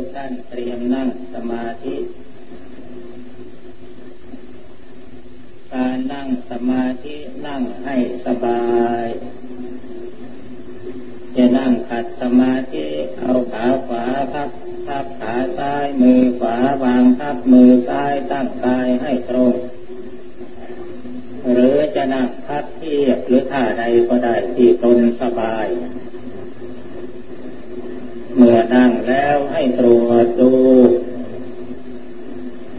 กท่านเตรียมนั่งสมาธิ การนั่งสมาธินั่งให้สบาย จะนั่งขัดสมาธิเอาขาขวาพับพับขาซ้ายมือขวาวางพับมือซ้ายตั้งกายให้ตรง หรือจะนั่งพับเทียบหรือท่าใดก็ได้ที่ตนสบาย เมื่อนั่งแล้วให้ตรวจดู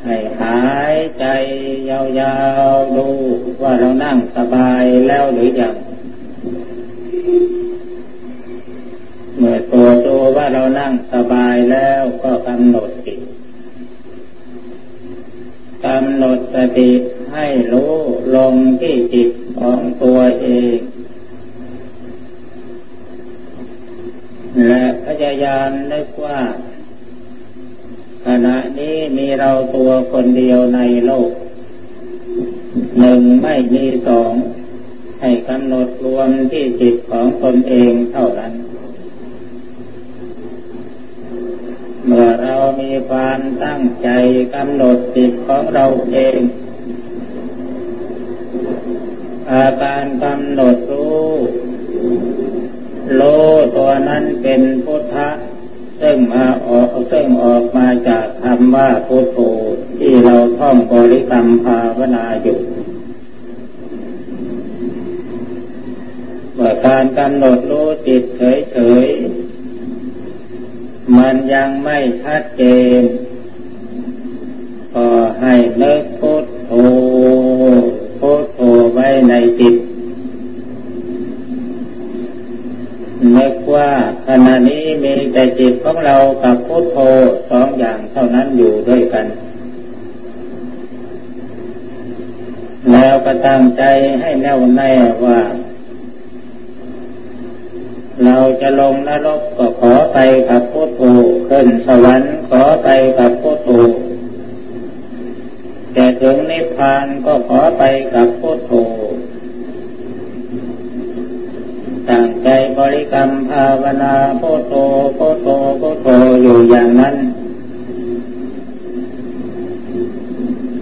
ให้หายใจยาวๆดูว่าเรานั่งสบายแล้วหรือยังเมื่อตัวดูว่าเรานั่งสบายแล้วก็กำหนดจิตกำหนดสติให้รู้ลงที่จิตของตัวเองและ พยายามนึกว่า ขณะนี้มีเราตัวคนเดียวในโลก หนึ่งไม่มีสองให้กำหนดรวมที่จิตของตนเองเท่านั้น เมื่อเรามีความตั้งใจกำหนดจิตของเราเอง อาการกำหนดรู้ โลตัวนั้นเป็นพุทธะซึ่งมาออกซึ่งออกมาจากคำว่าพุทโธที่เราท่องบริกรรมภาวนาอยู่เมื่อการกำหนดรู้จิตเฉยๆมันยังไม่ชัดเจน ก็ให้เลิกพุท นึกว่าขณะนี้มีแต่จิตของเรากับพุทโธสองอย่างเท่านั้นอยู่ด้วยกัน แล้วก็ตั้งใจให้แน่วแน่ว่า เราจะลงนรกก็ขอไปกับพุทโธขึ้นสวรรค์ขอไปกับพุทโธแต่ถึงนิพพานก็ขอไปกับพุทโธ ตั้งใจบริกรรมภาวนาโพโตโพโตโพโตอยู่อย่างนั้น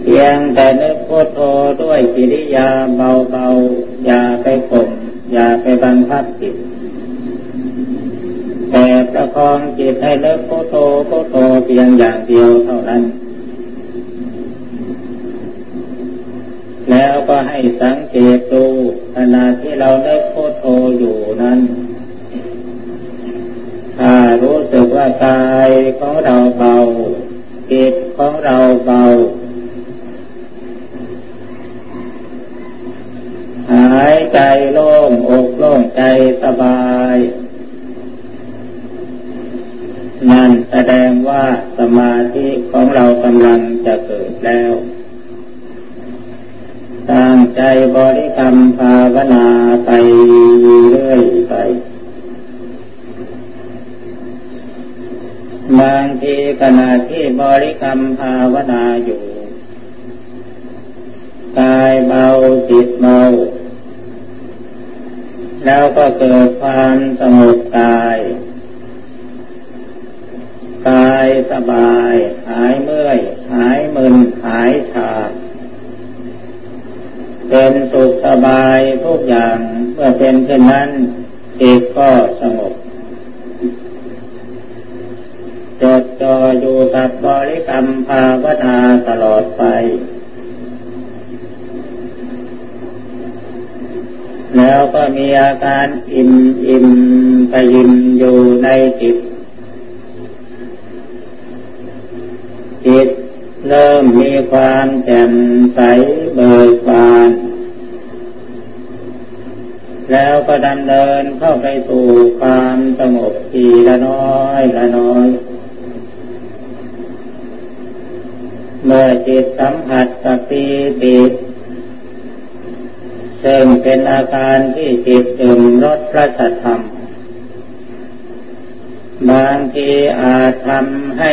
เพียงแต่นึกโพโตด้วยกิริยาเบาๆ อย่าไปข่มอย่าไปบังคับจิตแต่ประคองจิตให้เลิกโพโตโพโตเพียงอย่างเดียวเท่านั้นแล้ว ก็ให้สังเกตดูขณะที่เราได้โคโทอยู่นั้น ถ้ารู้สึกว่ากายของเราเบาจิตของเราเบา หายใจโล่งอกโล่งใจสบายนั่นแสดงว่าสมาธิของเรากำลังจะเกิดแล้ว ใจบริกรรมภาวนาไปเรื่อยไป บางทีขณะที่บริกรรมภาวนาอยู่กายเบาจิตเบาแล้วก็เกิดความสงบกาย กายสบาย หายเมื่อย หายมึน หายชา เป็นสุขสบายทุกอย่างเมื่อเป็นเช่นนั้นจิตก็สงบจดจ่ออยู่กับบริกรรมภาวนาตลอดไป แล้วก็มีอาการอิ่มอิ่มไปยิมอยู่ในจิตจิต เริ่มมีความแจ่มใสเบิกบานแล้วก็ดำเนินเข้าไปสู่ความสงบทีละน้อยละน้อย เมื่อจิตสัมผัสกับปีติซึ่งเป็นอาการที่จิตถึงรสพระสัทธรรม บางทีอาจทำให้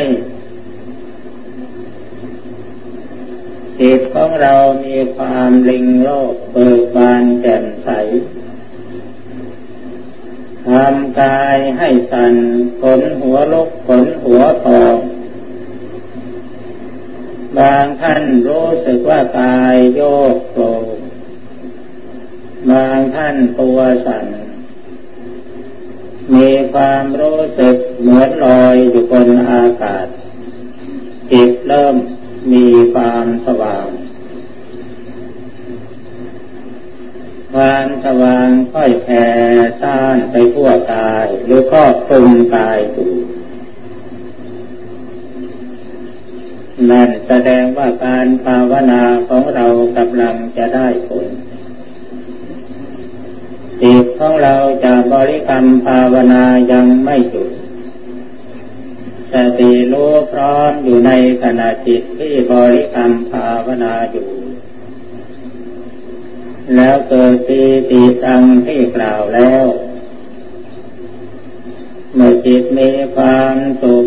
จิตของเรามีความลิงโลกเบิกบานแจ่มใสทำกายให้สั่นขนหัวลกขนหัวพองบางท่านรู้สึกว่ากายโยกโกบางท่านตัวสั่นมีความรู้สึกเหมือนลอยอยู่บนอากาศจิตเริ่ม มีความสว่าง ความสว่างค่อยแผ่ซ่านไปทั่วกาย หรือครอบคลุมกายอยู่นั่นแสดงว่าการภาวนาของเรากำลังจะได้ผลจิตของเราจะบริกรรมภาวนายังไม่หยุด สติรู้พร้อมอยู่ในขณะจิตที่บริกรรมภาวนาอยู่ แล้วเกิดปีติตังที่กล่าวแล้ว เมื่อจิตมีความสุข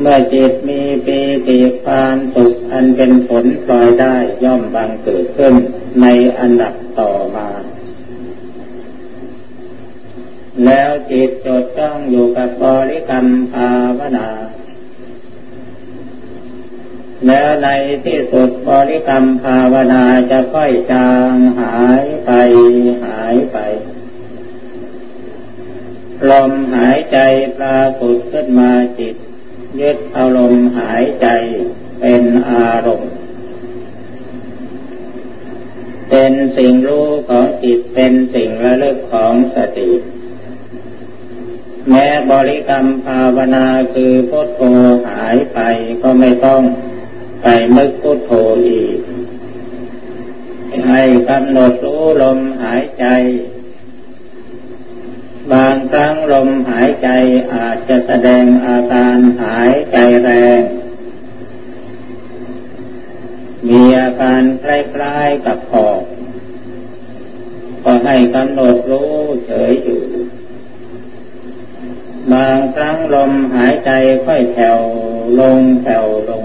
เมื่อจิตมีปีติความสุขอันเป็นผลปล่อยได้ย่อมบังเกิดขึ้นในอันดับต่อมา แล้วจิตจดจ้องอยู่กับบริกรรมภาวนา แล้วในที่สุดบริกรรมภาวนาจะค่อยจางหายไปหายไป ลมหายใจปรากฏขึ้นมาจิต ยึดอารมณ์หายใจเป็นอารมณ์เป็นสิ่งรู้ของจิตเป็นสิ่งระลึกของสติ แม้บริกรรมภาวนาคือพุทโธหายไปก็ไม่ต้องไปมึกพุทโธอีก ให้กำหนดรู้ลมหายใจ บางครั้งลมหายใจอาจจะแสดงอาการหายใจแรง มีอาการคล้ายๆกับหอบก็ให้กำหนดรู้เฉยอยู่ บางครั้งลมหายใจค่อยแผ่วลงแผ่วลง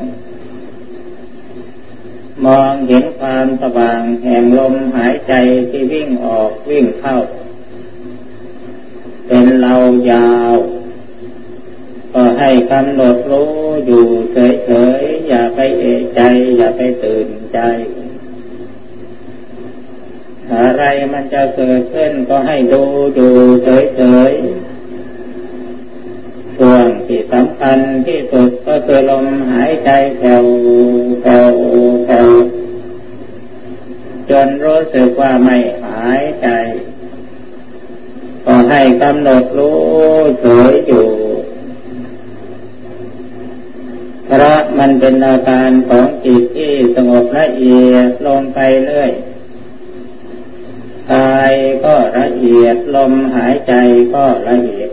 มองเห็นความสว่างแห่งลมหายใจที่วิ่งออกวิ่งเข้า เป็นเรายาว ก็ให้กำหนดรู้อยู่เฉยๆ อย่าไปเอะใจ อย่าไปตื่นใจอะไรมันจะเกิดขึ้นก็ให้ดูดูเฉยๆ ที่สำคัญที่สุดก็คือลมหายใจแผ่วแผ่วแผ่วจนรู้สึกว่าไม่หายใจ ก็ให้กำหนดรู้เฉยอยู่เพราะมันเป็นอาการของจิตที่สงบละเอียดลงไปเรื่อยกายก็ละเอียดลมหายใจก็ละเอียด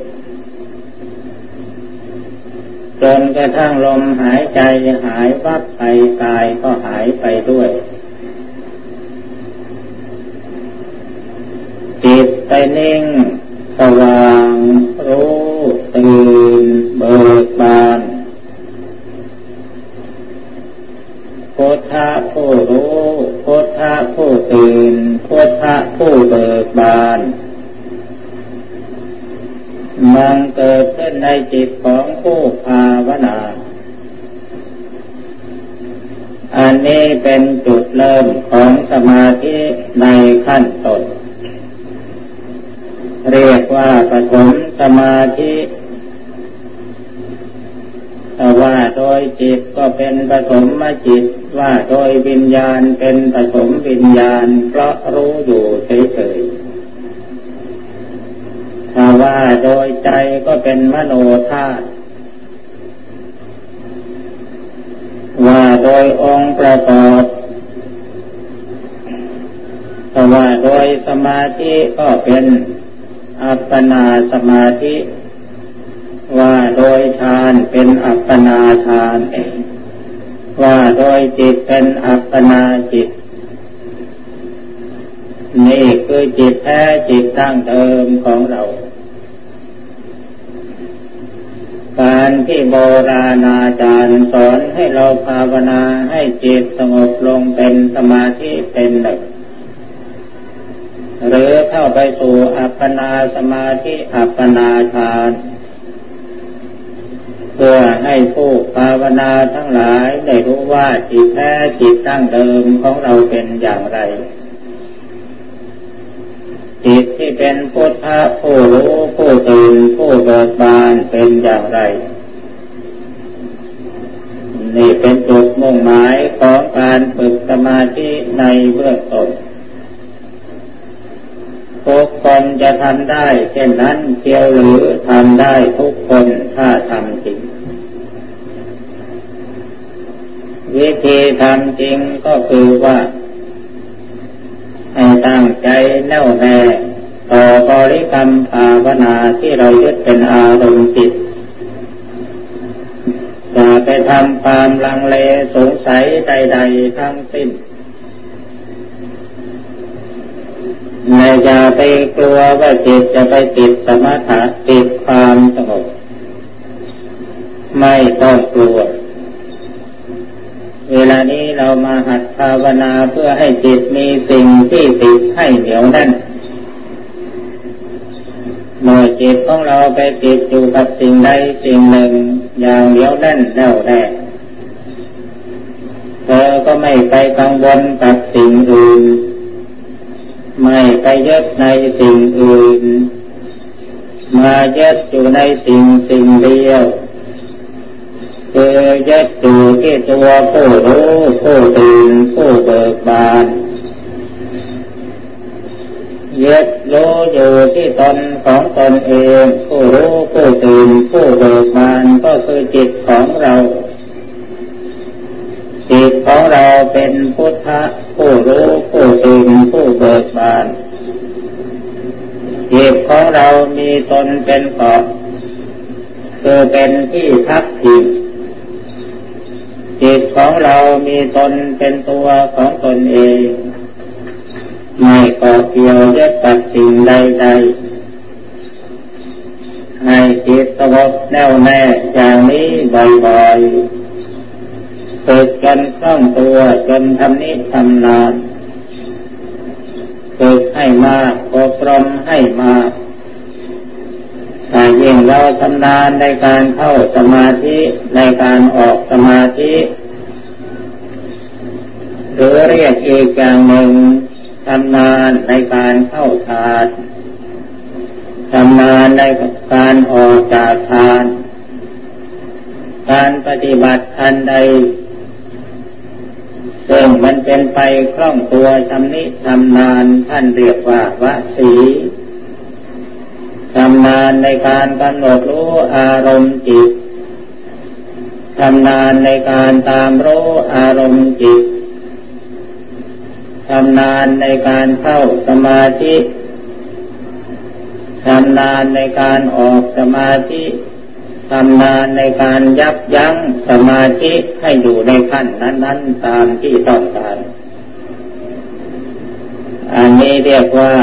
จนกระทั่งลมหายใจหายวับไปกายก็หายไปด้วย จิตไปนิ่ง สว่าง รู้ตื่นเบิกบานพุทธะผู้รู้พุทธะผู้ตื่นพุทธะผู้เบิกบานมันเกิดขึ้นในจิตของผู้ภา วนา อันนี้เป็นจุดเริ่มของสมาธิในขั้นต้นเรียกว่าปฐมสมาธิว่าโดยจิตก็เป็นปฐมมจิต ว่าโดยวิญญาณเป็นปฐมวิญญาณเพราะรู้อยู่เฉยๆถ้าว่าโดยใจก็เป็นมโนธาตุว่า โดยองค์ประกอบแต่ว่าโดยสมาธิก็เป็นอัปปนาสมาธิ ว่าโดยฌานเป็นอัปปนาฌานว่าโดยจิตเป็นอัปปนาจิต นี่คือจิตแท้จิตตั้งเดิมของเรา การที่โบราณอาจารย์สอนให้เราภาวนาให้จิตสงบลงเป็นสมาธิเป็นหนึ่งหรือเข้าไปสู่อัปปนาสมาธิอัปปนาฌานเพื่อให้ผู้ภาวนาทั้งหลายได้รู้ว่าจิตแท้จิตตั้งเดิมของเราเป็นอย่างไร จิตที่เป็นพุทธะผู้รู้ผู้ตื่นผู้เบิกบานเป็นอย่างไร นี่เป็นจุดมุ่งหมายของการฝึกสมาธิในเบื้องต้นทุกคนจะทำได้เช่นนั้นเทียวหรือทำได้ทุกคนถ้าทำจริง วิธีทำจริงก็คือว่า ให้ตั้งใจแน่วแน่ต่อบริกรรมภาวนาที่เรายึดเป็นอารมณ์จิต ทำความลังเลสงสัยใด ๆ ทั้งสิ้นไม่อย่าไปกลัวว่าจิตจะไปติดสมถะติดความสงบไม่ต้องกลัว เวลานี้เรามาหัดภาวนาเพื่อให้จิตมีสิ่งที่ติดให้เหนียวแน่นเมื่อจิตของเราไปติดอยู่กับสิ่งใดสิ่งหนึ่ง อย่างเหนียวแน่นแน่วแน่เธอก็ไม่ไปกังวลกับสิ่งอื่น ไม่ไปยึดในสิ่งอื่น มายึดอยู่ในสิ่งสิ่งเดียวคือยึดอยู่ที่ตัวผู้รู้ผู้ตื่นผู้เบิกบาน ยึดรู้อยู่ที่ตนของตนเอง ผู้รู้ผู้ตื่นผู้เบิกบานก็คือจิตของเรา จิตของเราเป็นพุทธะผู้รู้ผู้ตื่นผู้เบิกบานจิตของเรามีตนเป็นเกาะคือเป็นที่พักพิงจิตของเรามีตนเป็นตัวของตนเอง ไม่เกาะเกี่ยวยึดกับสิ่งใดๆให้จิตสงบแน่วแน่อย่างนี้บ่อยๆฝึกจนคล่องตัวจนทำนิทำนานฝึกให้มากอบรมให้มากถ้ายิ่งเราทำนานในการเข้าสมาธิในการออกสมาธิหรือเรียกอีกอย่างหนึ่ง ทำนานในการเข้าฌานทำนานในการออกจากฌาน การปฏิบัติอันใด ซึ่งมันเป็นไปคล่องตัวชำนิชำนาญท่านเรียกว่าวสีชำนาญในการกำหนดรู้อารมณ์จิตชำนาญในการตามรู้อารมณ์จิต ชำนาญในการเข้าสมาธิชำนาญในการออกสมาธิทำงานในการยับยั้งสมาธิให้อยู่ในขั้นนั้น ๆ ตามที่ต้องการ อันนี้เรียกว่า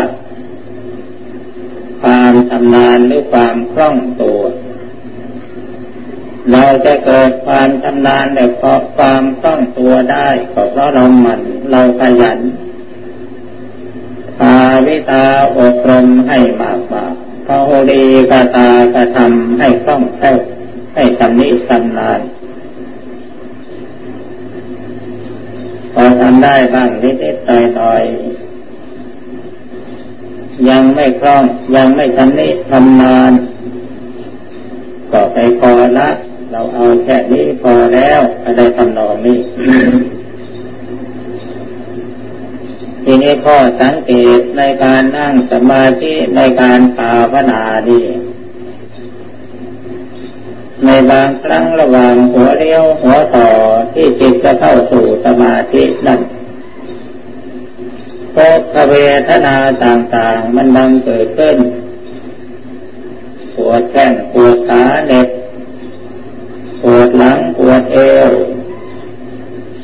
ความทำนานหรือความคล่องตัว เราจะเกิดความทำนานแต่เพราะความคล่องตัวได้ก็เพราะเราหมั่น เราขยันภาวิตาอบรมให้มากมากพาดีกตากระทำให้คล่องแคล่วให้ชำนิชำนาญพอทำได้บ้างนิดๆหน่อยๆยังไม่คล่องยังไม่ชำนิชำนาญก็ไปพอละ เราเอาแค่นี้พอแล้วอะไรทำนองนี้ ทีนี้ข้อสังเกตในการนั่งสมาธิในการภาวนานี่ในบางครั้งระหว่างหัวเรียวหัวต่อที่จิตจะเข้าสู่สมาธินั้นโภคเวทนาต่างๆ มันบังเกิดขึ้นปวดแข้งปวดขาเน็บปวดหลังปวดเอว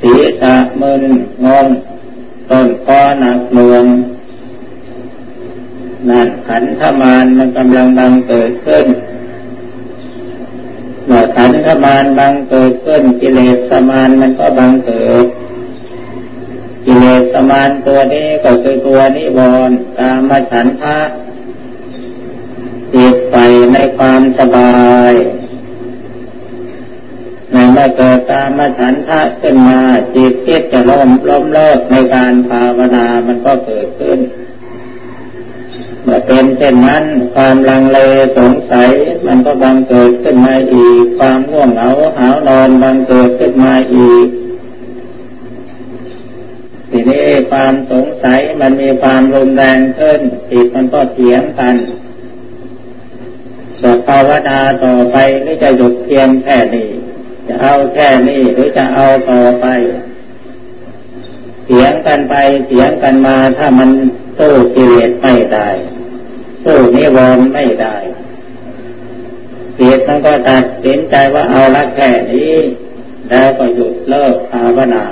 ศีรษะมึนงง ต้นคอหนักเมืองนั่นขันธมานมันกำลังบังเกิดขึ้นเมื่อขันธมานบังเกิดขึ้นกิเลสมานมันก็บังเกิดกิเลสสมานตัวนี้ก็คือตัวนิวรณ์ตามมาฉันทะจิตไปในความสบาย ในเมื่อเกิดตามมาฉันทะขึ้นมาจิตคิดจะล้มล้มเลิกในการภาวนามันก็เกิดขึ้นเมื่อเป็นเช่นนั้นความลังเลสงสัยมันก็บังเกิดขึ้นมาอีก ความง่วงเหงาหาวนอนบังเกิดขึ้นมาอีกทีนี้ความสงสัยมันมีความรุนแรงขึ้นจิตมันก็เถียงกันจะภาวนาต่อไปหรือจะหยุดเพียงแค่นี้ จะเอาแค่นี้หรือจะเอาต่อไปเถียงกันไปเถียงกันมาถ้ามันสู้กิเลสไม่ได้สู้นิวรณ์ไม่ได้จิตมันก็ตัดสินใจว่าเอาละแค่นี้ แล้วก็หยุดเลิกภาวนา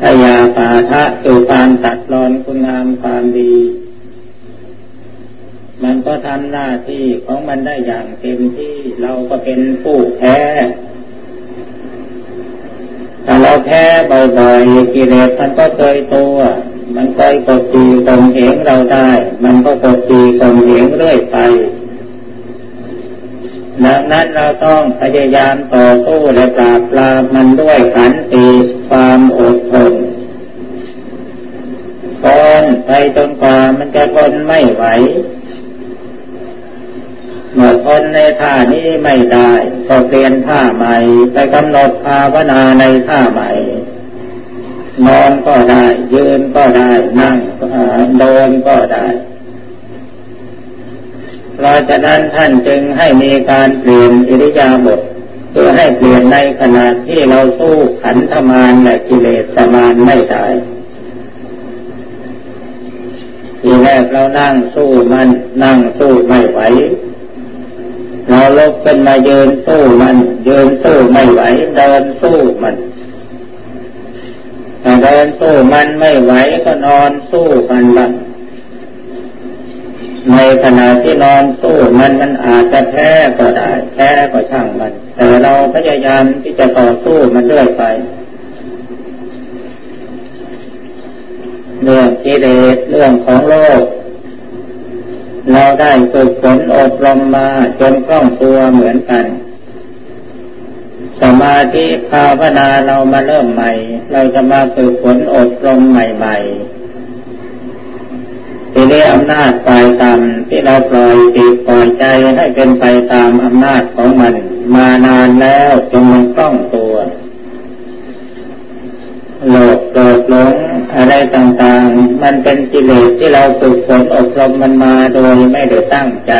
พยาปาทะคือความตัดรอนคุณงามความดี มันก็ทำหน้าที่ของมันได้อย่างเต็มที่เราก็เป็นผู้แพ้ถ้าเราแพ้บ่อยๆกิเลสมันก็เคยตัว มันเคยกดตีกลมเหงเราได้ มันก็กดตีกลมเหงเรื่อยไปดังนั้นเราต้องพยายามต่อสู้และปราบปรามมันด้วยขันติความอดทนทนไปจนกว่ามันจะทนไม่ไหว เมื่อทนในท่านี้ไม่ได้ ก็เปลี่ยนท่าใหม่ ไปกำหนดภาวนาในท่าใหม่ นอนก็ได้ ยืนก็ได้ นั่งเดินก็ได้เพราะฉะนั้นท่านจึงให้มีการเปลี่ยนอิริยาบถเพื่อให้เปลี่ยนในขณะที่เราสู้ขันธมารและกิเลสมารไม่ได้ทีแรกเรานั่งสู้มันนั่งสู้ไม่ไหว เราลุกขึ้นมายืนสู้มันยืนสู้ไม่ไหว เดินสู้มันถ้าเดินสู้มันไม่ไหวก็นอนสู้มันบ้างในขณะที่นอนสู้มันมันอาจจะแพ้ก็ได้แพ้ก็ช่างมัน แต่เราพยายามที่จะต่อสู้มันเรื่อยไปเรื่องกิเลสเรื่องของโลก เราได้ฝึกฝนอบรมมาจนคล่องตัวเหมือนกัน สมาธิภาวนาเรามาเริ่มใหม่ เราจะมาฝึกฝนอบรมใหม่ ๆ ทีนี้อำนาจฝ่ายต่ำที่เราปล่อยจิตปล่อยใจให้เป็นไปตามอำนาจของมัน มานานแล้วจนมันคล่องตัวโลภโกรธหลง อะไรต่างๆ มันเป็นกิเลสที่เราฝึกฝนอบรมมันมาโดยไม่ได้ตั้งใจ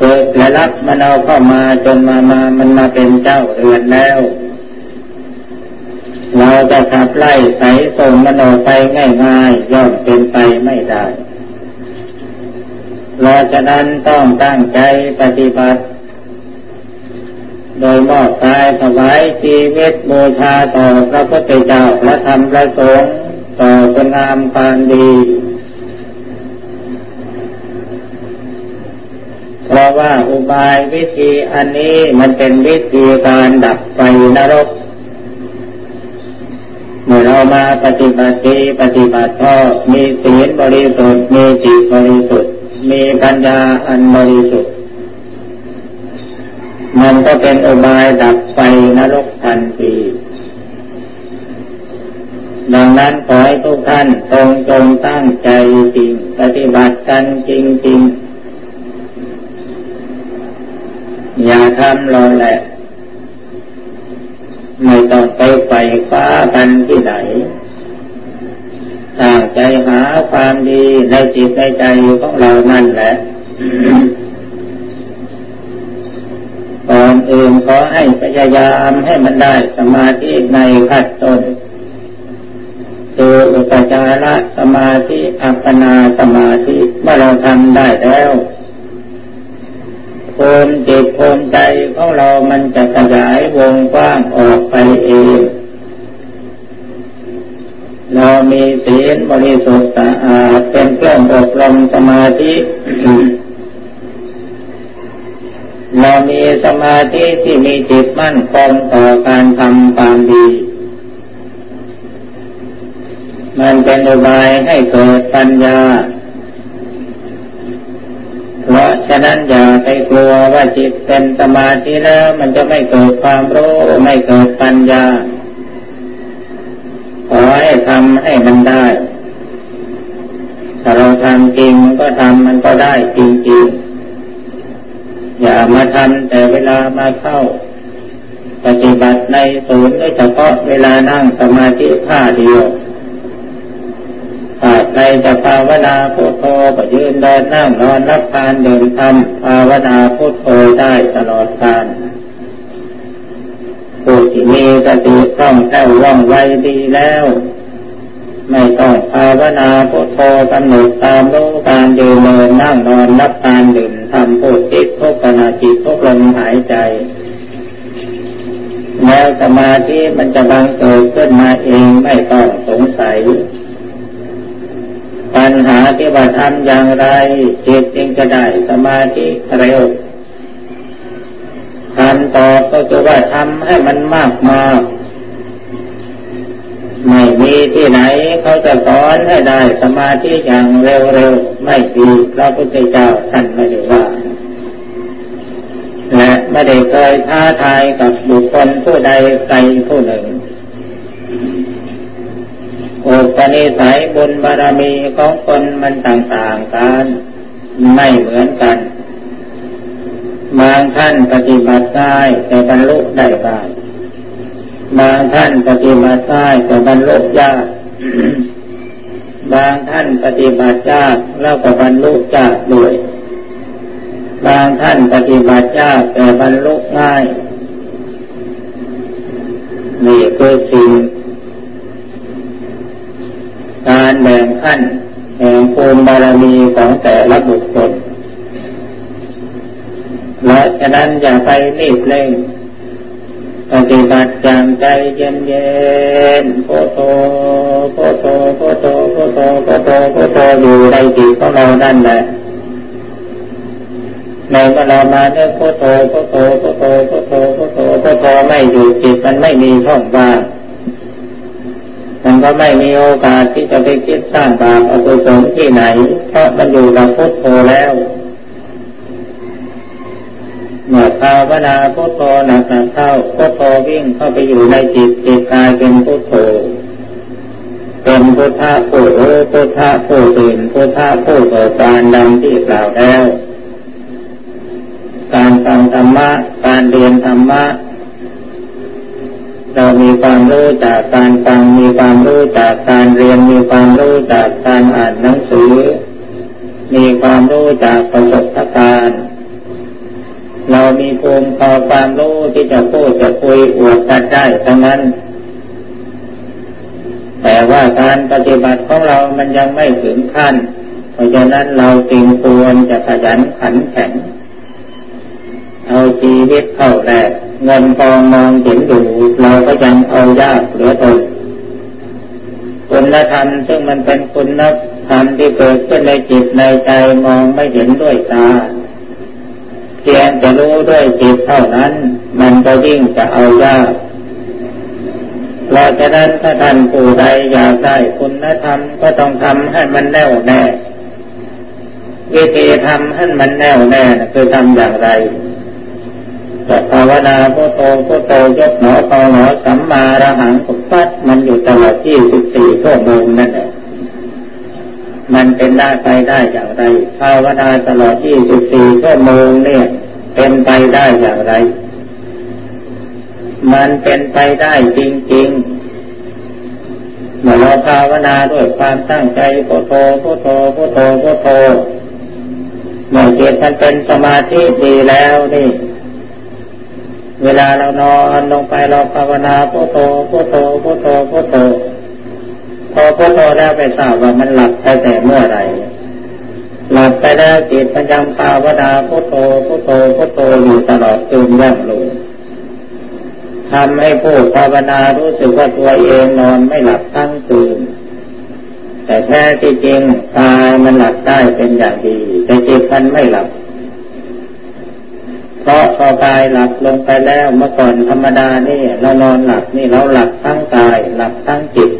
ฝึกและรับมันเอาเข้ามาจนมามามันมาเป็นเจ้าเรือนแล้ว เราจะขับไล่ใส่ส่งมันออกไปง่ายๆย่อมเป็นไปไม่ได้เราจะนั้นต้องตั้งใจปฏิบัติ โดยมอบกายถวายชีวิตบูชาต่อพระพุทธเจ้าและธรรมประสงค์ต่อคุณงามความดีเพราะว่าอุบายวิธีอันนี้มันเป็นวิธีการดับไฟนรก เมื่อเรามาปฏิบัติปฏิบัติก็มีศีลบริสุทธิ์มีจิตบริสุทธิ์มีปัญญาอันบริสุทธิ์ มันก็เป็นอบายดับไฟนรกทันที ดังนั้นขอให้ทุกท่านตรงจงตั้งใจจริง ปฏิบัติกันจริงจริงอย่าทำรอแหละ ไม่ต้องไปไฟฟ้ากันที่ไหนตั้งใจหาความดีในจิตในใจของเรานั่นแหละก่ อนอื่นขอให้พยายามให้มันได้สมาธิในขั้นต้นคืออุปจารสมาธิอัปปนาสมาธิเมื่อเราทำได้แล้วภูมิจิตภูมิใจของเรามันจะขยายวงกว้างออกไปเอง เรามีศีลบริสุทธิ์สะอาดเป็นเครื่องอบรมสมาธิ เรามีสมาธิที่มีจิตมั่นคงต่อการทำความดี มันเป็นอุบายให้เกิดปัญญา เพราะฉะนั้นอย่าไปกลัวว่าจิตเป็นสมาธิแล้ว มันจะไม่เกิดความรู้ไม่เกิดปัญญา ขอให้ทำให้มันได้ ถ้าเราทำจริงก็ทำมันก็ได้จริงๆ อย่ามาทำแต่เวลามาเข้า ปฏิบัติในศูนย์โดยเฉพาะเวลานั่งสมาธิท่าเดียวถ้าใครจะภาวนาพุทโธก็ยืนเดินนั่งนอนรับทานเดินทำภาวนาพุทโธได้ตลอดกาลผู้ที่มีสติคล่องแคล่วว่องไวดีแล้ว ไม่ต้องภาวนาพุทโธกำหนดตามรู้การเดินเดินนั่งนอนรับทานดื่มทำพูดคิดทุกขณะจิตทุกลมหายใจ แล้วสมาธิมันจะบังเกิดขึ้นมาเองไม่ต้องสงสัย ปัญหาที่ว่าทำอย่างไรจิตจึงจะได้สมาธิเร็วคำตอบก็คือว่าทำให้มันมากมาก ไม่มีที่ไหนเขาจะสอนให้ได้สมาธิอย่างเร็วๆไม่ดีพระพุทธเจ้าท่านไม่ได้ว่าและไม่ได้เคยท้าทายกับบุคคลผู้ใดใครผู้หนึ่งอุปนิสัยบุญบารมีของคนมันต่างๆกันไม่เหมือนกัน บางท่านปฏิบัติได้แต่บรรลุได้บ้าง บางท่านปฏิบัติได้แต่บรรลุยาก บางท่านปฏิบัติยากแล้วก็บรรลุยากด้วย บางท่านปฏิบัติยากแต่บรรลุง่ายนี่คือสิ่งการแบ่งขั้นแห่งภูมิบารมีของแต่ละบุคคลและฉะนั้นอย่าไปรีบเร่ง ปฏิบัติจางใจเย็นเย็นโพโตโพโตโพโตโพโตโพโตโพโตอยู่ในจิตของเรานั่นแหละในเมื่อเรามาเนี่ยโพโตโพโตโพโตโพโตโพโตโพโตไม่อยู่จิตมันไม่มีช่องว่างมันก็ไม่มีโอกาสที่จะไปคิดสร้างบาปอกุศลที่ไหน เพราะมันอยู่กับพุทโธแล้ว เมื่อภาวนาพุทโธหนักหนักเข้าพุทโธวิ่งเข้าไปอยู่ในจิตจิตกายเป็นพุทโธเป็นพุทธะผู้รู้พุทธะผู้ตื่นพุทธะผู้เกิดการดังที่กล่าวแล้ว การฟังธรรมะ การเรียนธรรมะ เรามีความรู้จากการฟังมีความรู้จากการเรียนมีความรู้จากการอ่านหนังสือ มีความรู้จากประสบการณ์ เรามีภูมิพอความรู้ที่จะพูดจะคุยอวดกันได้ทั้งนั้น แต่ว่าการปฏิบัติของเรามันยังไม่ถึงขั้น เพราะฉะนั้นเราจึงควรจะขยันขันแข็ง เอาชีวิตเข้าแรกเงินทองมองเห็นอยู่เราก็ยังเอายากเหลือทนคุณธรรมซึ่งมันเป็นคุณธรรมที่เกิดขึ้นในจิตในใจมองไม่เห็นด้วยตา พียงจะรู้ด้วยจิตเท่านั้น มันก็ยิ่งจะเอายากเราจะนั้นถ้าท่านผู้ใดอยากได้คุณธรรมก็ต้องทำให้มันแน่วแน่ วิธีทำให้มันแน่วแน่คือทำอย่างไรจะภาวนาพุทโธพุทโธยกหนอพอหนอสัมมาระหังปุปัดมันอยู่ตลอดที่สิบสี่ชั่วโมงนั่นแหละมันเป็นได้ไปได้อย่างไรภาวนาตลอดที่สิบสี่ชั่วโมงเนี่ย เป็นไปได้อย่างไร มันเป็นไปได้จริงๆเมื่อเราภาวนาด้วยความตั้งใจพุทโธพุทโธพุทโธพุทโธเมื่อจิตมันเป็นสมาธิดีแล้วนี่เวลาเรานอนลงไปเราภาวนาพุทโธพุทโธพุทโธพุทโธพอพุทโธแล้วไปทราบว่ามันหลับไปแต่เมื่อไหร่ หลับไปแล้วจิตมันยังภาวนาพุทโธพุทโธพุทโธอยู่ตลอดคืนยั่งลงทำให้ผู้ภาวนารู้สึกว่าตัวเองนอนไม่หลับทั้งคืนแต่แท้ที่จริงกายมันหลับได้เป็นอย่างดี แต่จิตมันไม่หลับ เพราะพอกายหลับลงไปแล้วเมื่อก่อนธรรมดานี่เรานอนหลับนี่เราหลับทั้งกาย หลับทั้งจิต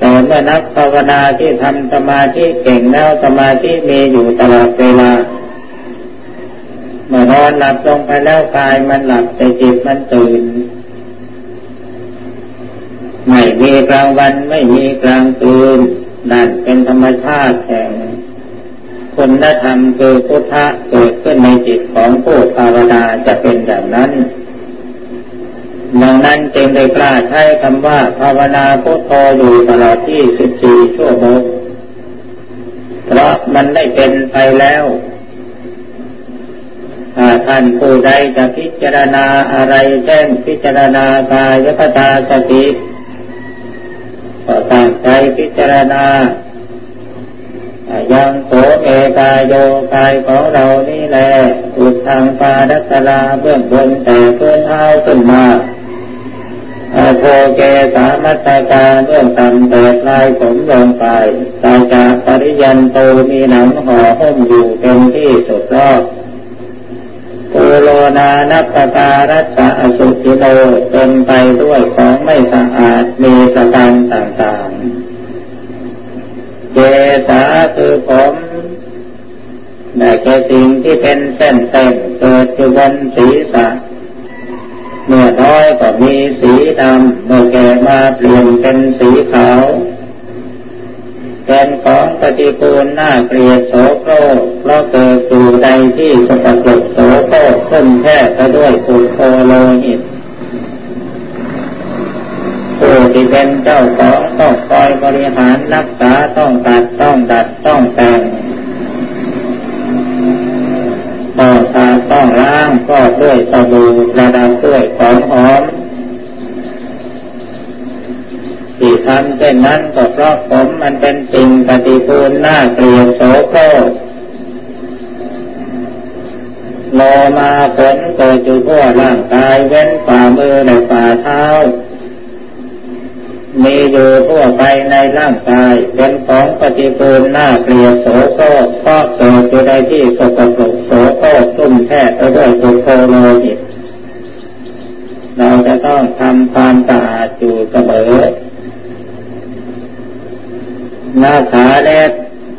แต่เมื่อนักภาวนาที่ทำสมาธิเก่งแล้วสมาธิมีอยู่ตลอดเวลา เมื่อนอนหลับลงไปแล้วกายมันหลับแต่จิตมันตื่น ไม่มีกลางวันไม่มีกลางคืนนั่นเป็นธรรมชาติแห่งคุณธรรมคือพุทธะเกิดขึ้นในจิตของผู้ภาวนาจะเป็นอย่างนั้น ดังนั้นจึงได้กล้าใช้คำว่าภาวนาพุทโธอยู่ตลอดที่สิบสี่ชั่วโมง เพราะมันได้เป็นไปแล้วถ้าท่านผู้ใดจะพิจารณาอะไรเช่นพิจารณากายคตาสติก็ตั้งใจพิจารณายังโสเอกายโยกายของเรานี่แหละอุดทางปาดัตลาเบื้องบนแต่เพื่อนเท้าขึ้นมา โพเกสามัตตาเบื้องต่ำแต่ลายผมลงไปตาจากปริยันโตมีหนังห่อหุ้มอยู่เป็นที่สุดรอบปูโลนานัปตารัตะอสุจิโลเป็นไปด้วยของไม่สะอาดมีสตังต่างๆเจสาคือผมได้แก่สิ่งที่เป็นเส้นเส้นเกิดอยู่บนศีรษะ เมื่อน้อยก็มีสีดำเมื่อแก่มาเปลี่ยนเป็นสีขาวเป็นของปฏิปูลหน้าเกลียดโสโครเพราะเกิดสู่ใดที่สกปรกโสโครขึ้นแท้ไปด้วยปุโคโลหิตผู้ที่เป็นเจ้าของต้องคอยบริหารรักษาต้องตัดต้องดัดต้องแต่งสาต้อ งล้างก็ด้วยสบู่ระดับด้วยของหอมที่ทำเช่นนั้นก็เพราะผมมันเป็นสิ่งปฏิปูลหน้าเกลียดโสโครโลมาผลเกิดอยู่ทั่วร่างกายเว้นฝ่ามือและฝ่าเท้า มีอยู่ทั่วไปในร่างกาย เป็นของปฏิปูลหน้าเกลียดโสโครกเพราะเกิดอยู่ในที่สกปรกโสโครกชุ่มแช่ไปด้วยตุโคโลหิตเราจะต้องทำความสะอาดอยู่เสมอหน้าขาเล็บ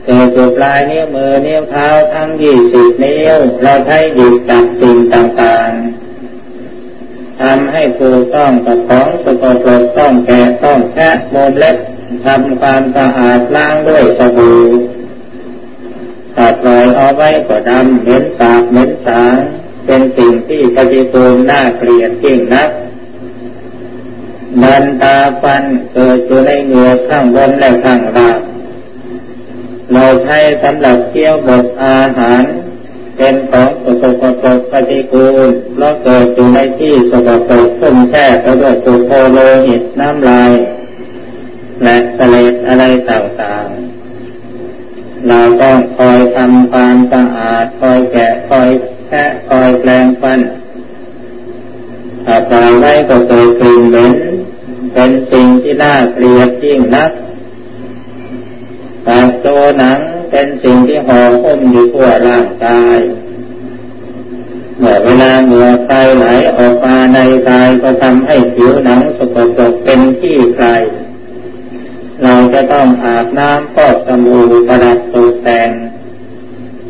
เกิดจุดลายนิ้วมือนิ้วเท้าทั้งยี่สิบนิ้ว เราใช้หยิบจับสิ่งต่างๆ ทำให้ถูกต้องกับของสกปรกต้องแกะต้องแคะโมมเล็บทำความสะอาดล้างด้วยสบู่ตัดปล่อยเอาไว้ก็ดำเหม็นสาบเหม็นสางเป็นสิ่งที่ปฏิตูนน่าเกลียดจริงนักมันตาฟันเกิดอยู่ในเหงือกข้างบนและข้างล่างเราใช้สำหรับเคี่ยวบดอาหาร เป็นของสกปรกปฏิกูลเพราะเกิดอยู่ในที่สกปรกขึ้นแค่ไปด้วยตุโพโลหิตน้ำลาย และเสลดอะไรต่างๆ เราต้องคอยทำความสะอาดคอยแกะคอยแคะคอยแปลงฟันถ้าปล่อยไว้ก็เกิดกลิ่นเหม็นเป็นสิ่งที่น่าเกลียดยิ่งนักแต่ตัวหนัง เป็นสิ่งที่ห่อหุ้มอยู่ทั่วร่างกาย เมื่อเวลาเหงื่อใครไหลออกมาในกายก็ทำให้ผิวหนังสกปรกเป็นที่ใครเราจะต้องอาบน้ำก็สมูประดับตกแต่ง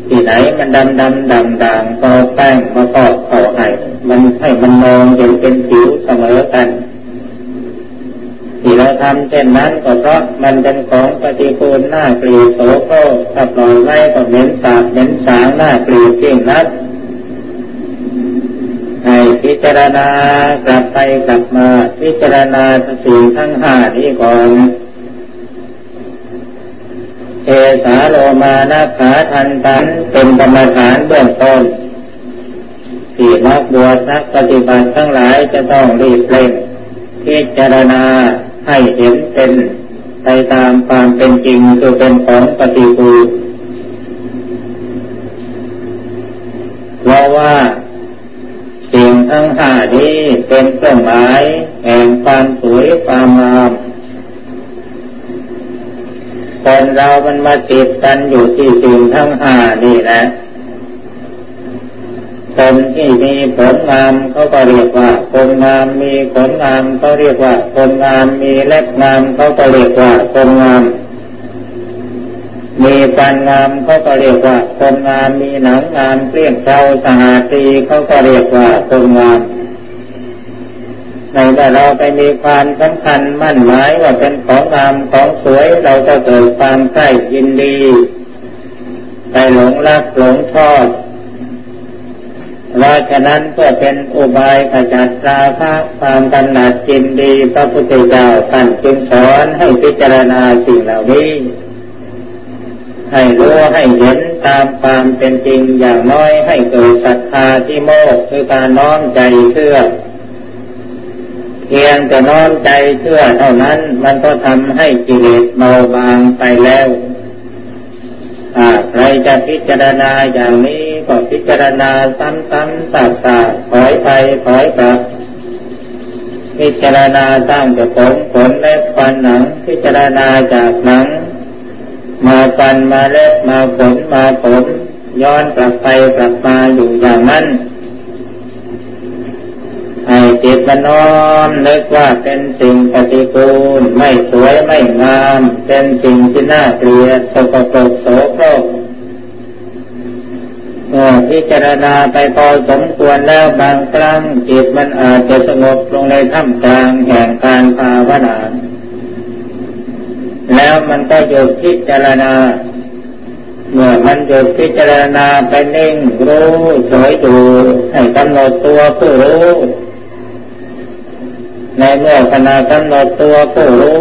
ที่ไหนมันดำดำด่างด่างก็แป้งมาก็เข้าให้มันให้มันมองเห็นเป็นผิวเสมอกัน ที่เราทำเช่นนั้นก็เพราะมันเป็นของปฏิปูลหน้าเกลียดโสโครกถ้าปล่อยไว้ก็เหม็นสาบเหม็นสางหน้าเกลียดจริงนักให้พิจารณากลับไปกลับมาพิจารณาสิ่งทั้งห้านี้ก่อนเอสาโลมานาขาทันตันเป็นกรรมฐานเบื้องต้นที่นักบวชนักปฏิบัติทั้งหลายจะต้องรีบเร่งพิจารณา ให้เห็นเป็นไปตามความเป็นจริงคือเป็นของปฏิปูเพราะว่าสิ่งทั้งห้านี้เป็นเครื่องหมายแห่งความสวยความงามคนเรามันมาติดกันอยู่ที่สิ่งทั้งห้านี่แหละ คนที่มีผลงามเขาก็เรียกว่าคนงามมีผลงามเขาเรียกว่าคนงามมีเล็บงามเขาก็เรียกว่าคนงาม มีฟันงามเขาก็เรียกว่าคนงามมีหนังงามเปลี่ยงเจ้าสหาตีเขาก็เรียกว่าคนงามในเมื่อเราไปมีความสำคัญมั่นหมายว่าเป็นของงามของสวยเราก็เกิดความใกล้ยินดี ไปหลงรักหลงชอบ เพราะฉะนั้นเพื่อเป็นอุบายขจัดราคะความกำหนัดจินดีพระพุทธเจ้าท่านจึงสอนให้พิจารณาสิ่งเหล่านี้ ให้รู้ให้เห็นตามความเป็นจริงอย่างน้อยให้เกิดศรัทธาที่โมกคือการน้อมใจเชื่อเพียงแต่น้อมใจเชื่อเท่านั้นมันก็ทำให้กิเลสเบาบางไปแล้ว ใครจะพิจารณาอย่างนี้ก็พิจารณาซ้ำๆซากๆถอยไปถอยกลับพิจารณาสร้างจะผมขนเล็บฟันหนัง พิจารณาจากหนัง มาฟันมาเล็บมาขนมาผมย้อนกลับไปกลับมาอยู่อย่างนั้น ให้จิตมันน้อมนึกว่าเป็นสิ่งปฏิกูล ไม่สวยไม่งาม เป็นสิ่งที่น่าเกลียดสกปรกโสโครกเมื่อพิจารณาไปพอสมควรแล้วบางครั้งจิตมันอาจจะสงบลงในท่ามกลางแห่งการภาวนาแล้วมันก็หยุดพิจารณา เมื่อมันหยุดพิจารณาไปนิ่งรู้เฉยดูให้กำหนดตัวผู้รู้ ในเมื่อขณะกำหนดตัวผู้รู้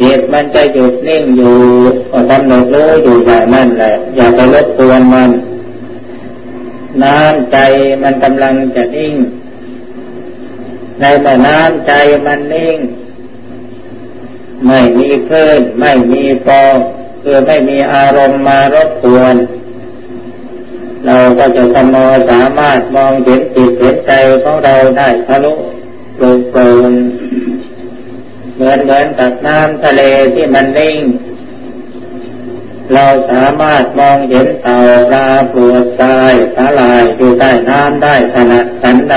จิตมันจะหยุดนิ่งอยู่ก็กำหนดรู้อยู่อย่างนั้นแหละ อย่าไปลบกวนมันน้ำใจมันกำลังจะนิ่ง ในเมื่อน้ำใจมันนิ่ง ไม่มีคลื่นไม่มีฟองคือไม่มีอารมณ์มารบกวน เราก็จะสมอสามารถมองเห็นจิตเห็นใจของเราได้ทะลุ โปร่งโปร่งเหมือนเหมือนกับน้ำทะเลที่มันนิ่ง เราสามารถมองเห็นเต่าปลาปลวกทรายสาลายอยู่ใต้น้ำได้ขนาดสันใด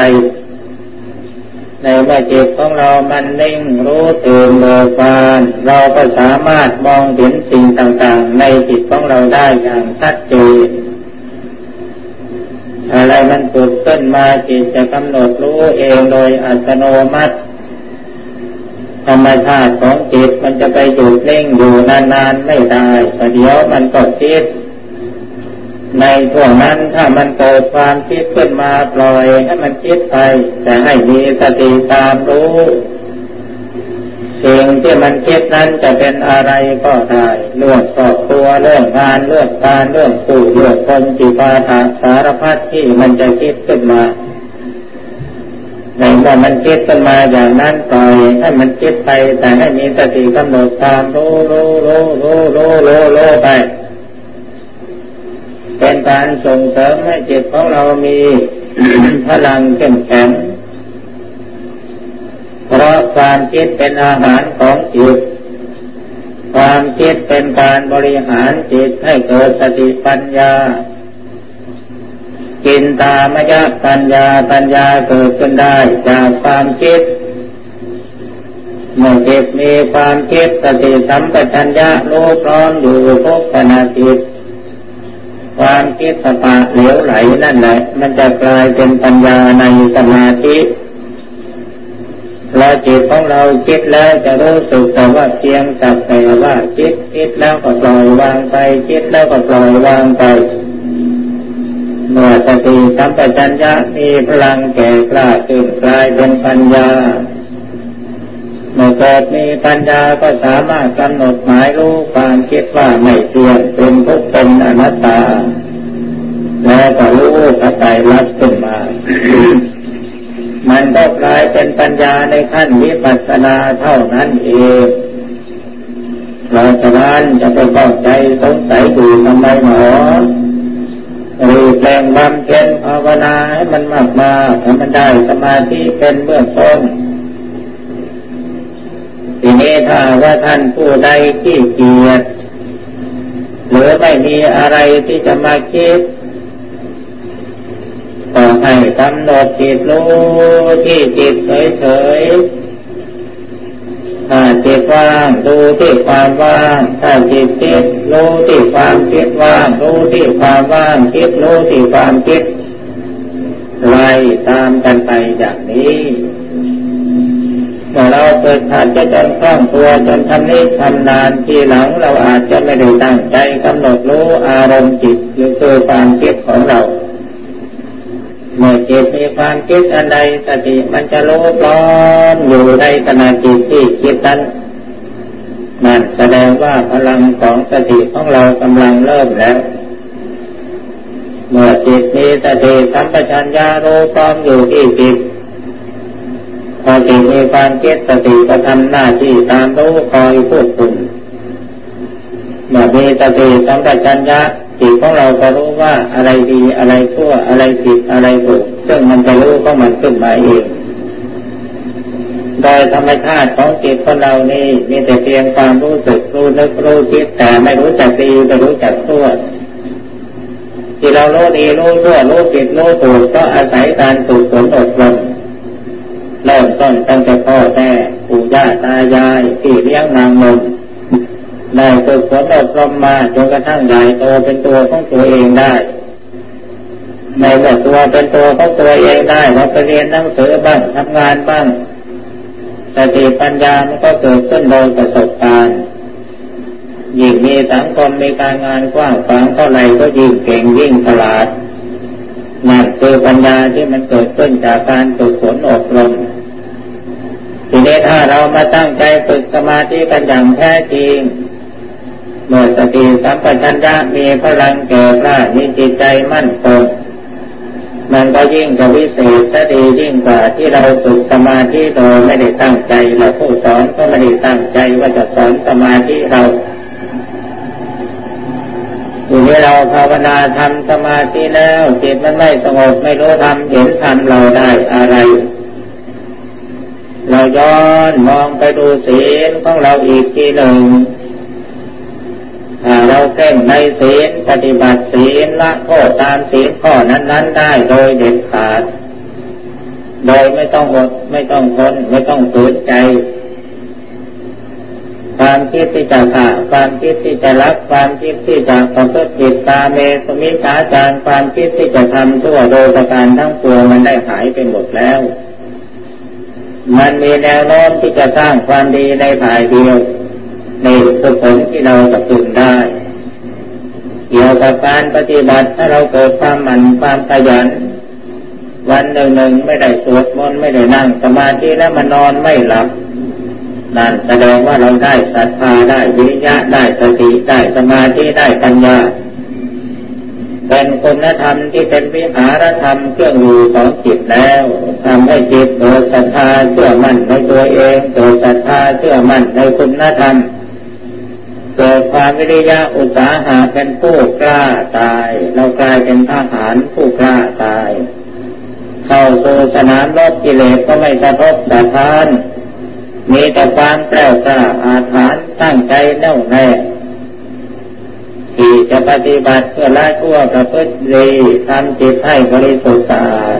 ในเมื่อจิตของเรามันนิ่งรู้ตื่นเบิกบานเราก็สามารถมองเห็นสิ่งต่างๆ ในจิตของเราได้อย่างชัดเจน อะไรมันปุดขึ้นมาจิตจะกำหนดรู้เองโดยอัตโนมัติ ธรรมชาติของจิตมันจะไปหยุดเล่งอยู่นานๆไม่ได้แต่เดี๋ยวมันก็คิด ในช่วงนั้นถ้ามันเกิดความคิดขึ้นมาปล่อยให้มันคิดไป แต่ให้มีสติตามรู้ สิ่งที่มันคิดนั้นจะเป็นอะไรก็ได้เรื่องครอบครัวเรื่องงานเรื่องการเรื่องสู่เรื่องคนจิปาถาสารพัดที่มันจะคิดขึ้นมาในเมื่อมันคิดขึ้นมาอย่างนั้นปล่อยให้มันคิดไป แต่ให้มีสติกำหนดตามรู้รู้รู้รู้รู้รู้รู้ไป เป็นการส่งเสริมให้จิตของเรามีพลังเข้มแข็ง เพราะความคิดเป็นอาหารของจิต ความคิดเป็นการบริหารจิตให้เกิดสติปัญญา กินตามยะปัญญาปัญญาเกิดขึ้นได้จากความคิดเมื่อจิตมีความคิดสติสัมปชัญญะรู้พร้อมอยู่ทุกขณะจิต ความคิดสปะเหลวไหลนั่นแหละ มันจะกลายเป็นปัญญาในสมาธิ เราจิตของเราคิดแล้วจะรู้สึกแต่ว่าเพียงสักแต่ว่าคิดคิดแล้วก็ปล่อยวางไปคิดแล้วก็ปล่อยวางไปเมื่อสติสัมปชัญญะมีพลังแก่กล้าขึ้นกลายเป็นปัญญาเมื่อเกิดมีปัญญาก็สามารถกำหนดหมายรู้ความคิดว่าไม่เที่ยงเป็นทุกข์เป็นอนัตตา แล้วก็รู้กระจายรับขึ้นมามันก็กลา เป็นปัญญาในขั้นวิปัสสนาเท่านั้นเองเราจะนั้นจะไปเข้าใจสงสัยดูทำไมหมอรีแปลงบำเพ็ญภาวนาให้มันมากมาให้มันได้สมาธิเป็นเบื้องต้นทีนี้ถ้าว่าท่านผู้ใดที่เกียรหรือไม่มีอะไรที่จะมาคิด ให้กำหนดจิตรู้ที่จิตเฉยๆถ้าจิตว่างดูที่ความว่างถ้าจิตคิดรู้ที่ความคิดว่างรู้ที่ความว่างคิดรู้ที่ความคิดไล่ตามกันไปอย่างนี้เมื่อเราเกิดขาดจะจนคล่องตัวจนทำนี้ทำนานทีหลังเราอาจจะไม่ได้ตั้งใจกำหนดรู้อารมณ์จิตหรือคือความคิดของเรา เมื่อจิตมีความคิดอันใดสติมันจะรู้ร้อนอยู่ในขณะจิตที่คิดนั้นนั่นแสดงว่าพลังของสติของเรากำลังเริ่มแล้ว เมื่อจิตมีสติสัมปชัญญะรู้พร้อมอยู่ที่จิตพอจิตมีความคิดสติก็ทำหน้าที่ตามรู้คอยควบคุม เมื่อมีสติสัมปชัญญะจิตของเราก็รู้ว่าอะไรดีอะไรชั่วอะไรผิดอะไรถูกซึ่งมันจะรู้ก็มันขึ้นมาเองโดยธรรมชาติของจิตของเรานี่มีแต่เพียงความรู้สึกรู้นึกรู้คิดแต่ไม่รู้จักดีไม่รู้จักชั่วที่เรารู้ดีรู้ชั่วรู้ผิดรู้ถูกก็อาศัยการฝึกฝนอบรมเริ่มต้นตั้งแต่พ่อแม่ปู่ย่าตายายที่เลี้ยงนางนม ได้ฝึกฝนอบรมมาจนกระทั่งใหญ่โตเป็นตัวของตัวเองได้ในเมื่อตัวเป็นตัวของตัวเองได้เราไปเรียนหนังสือบ้างทำงานบ้างสติปัญญามันก็เกิดขึ้นโดยประสบการณ์ยิ่งมีสังคมมีการงานกว้างขวางเท่าไรก็ยิ่งเก่งยิ่งฉลาดนั่นคือปัญญาที่มันเกิดขึ้นจากการฝึกฝนอบรมทีนี้ถ้าเรามาตั้งใจฝึกสมาธิกันอย่างแท้จริง เมื่อสติสัมปชัญญะมีพลังแก่กล้ามีจิตใจมั่นคงมันก็ยิ่งกว่าวิเศษจะดียิ่งกว่าที่เราฝึกสมาธิโดยไม่ได้ตั้งใจเราผู้สอนก็ไม่ได้ตั้งใจว่าจะสอนสมาธิเราทีนี้เราภาวนาทำสมาธิแล้วจิตมันไม่สงบไม่รู้ทำเห็นทำเราได้อะไร เราย้อนมองไปดูศีลของเราอีกทีหนึ่ง ถ้าเราเก่งในศีลปฏิบัติศีลละโทษตามศีลข้อนั้น ๆ ได้โดยเด็ดขาด โดยไม่ต้องอดไม่ต้องทนไม่ต้องฝืนใจ ความคิดที่จะฆ่าความคิดที่จะรักความคิดที่จะประพฤติผิดตาเมสมิชาจารความคิดที่จะทำชั่วโดยประการทั้งปวงมันได้หายไปหมดแล้ว มันมีแนวโน้มที่จะสร้างความดีในภายเดียว ในผลที่เราจะพึงได้ เกี่ยวกับการปฏิบัติถ้าเราเกิดความหมั่นความขยัน วันหนึ่งหนึ่งไม่ได้สวดมนต์ไม่ได้นั่งสมาธิแล้วมันนอนไม่หลับนั่นแสดงว่าเราได้ศรัทธาได้วิริยะได้สติได้สมาธิได้ปัญญาเป็นคุณธรรมที่เป็นวิหารธรรมเครื่องอยู่ของจิตแล้วทำให้จิตเกิดศรัทธาเชื่อมั่นในตัวเองเกิดศรัทธาเชื่อมั่นในคุณธรรม เกิดความวิริยะอุตสาหะเป็นผู้กล้าตาย เรากลายเป็นทหารผู้กล้าตาย เข้าสู่สนามรบกิเลสก็ไม่กระทบสะท้าน มีแต่ความแกล้วกล้าอาถรรพ์ตั้งใจแน่วแน่ที่จะปฏิบัติเพื่อละชั่วกับพฤติดีทำจิตให้บริสุทธิ์สะอาด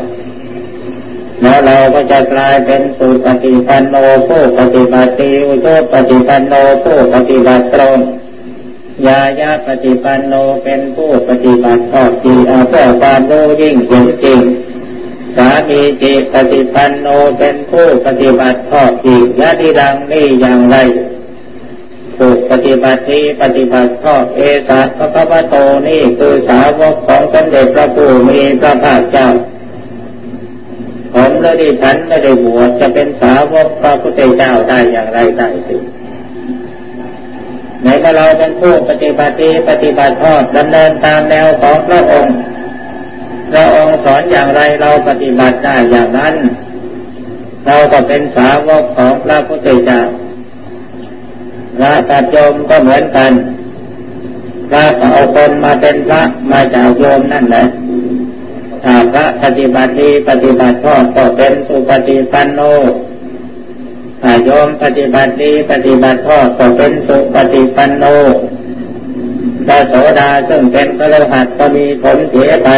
แล้วเราก็จะกลายเป็นสุปฏิปันโนผู้ปฏิบัติอุโชปฏิปันโนผู้ปฏิบัติตรงยายาปฏิปันโนเป็นผู้ปฏิบัติชอบจริงเอาเพื่อความรู้ยิ่งเห็นจริงสามีจิตปฏิปันโนเป็นผู้ปฏิบัติข้อจริงยะดีดังนี่อย่างไรผู้ปฏิบัติทีปฏิบัติข้อเอสะพระพุทโตนี่คือสาวกของสมเด็จพระผู้มีพระภาคเจ้า ผมและดิฉันไม่ได้บวชจะเป็นสาวกพระพุทธเจ้าได้อย่างไรได้สิในเมื่อเราเป็นผู้ปฏิบัติปฏิบัติทอดดำเนินตามแนวของพระองค์พระองค์สอนอย่างไรเราปฏิบัติได้อย่างนั้น เราก็เป็นสาวกของพระพุทธเจ้าพระตัดโยมก็เหมือนกันพระเอาคนมาเป็นพระมาจากโยมนั่นแหละ ถ้าพระปฏิบัติปฏิบัติก็ก็เป็นสุปฏิปันโนถ้าโยมปฏิบัติดีปฏิบัติพ่อก็เป็นสุปฏิปันโนพระโสดาซึ่งเป็นพระโลหัสก็มีผลเสียไป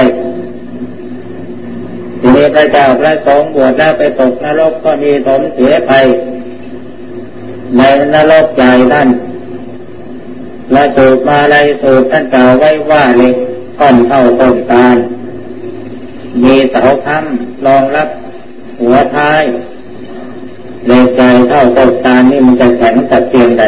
ทีนี้ระเจ้าพระสงฆ์บวชแล้วไปตกนรกก็มีสมเสียไปในนรกใหญ่นั่นและสูบมาในสูบท่านกล่าวไว้ว่าเล็กก้อนเท่าต้นตาล มีเสาค้ำรองรับหัวท้ายเล็กใจเท่าต้นตาลนี่มันจะแข็งสักเพียงใด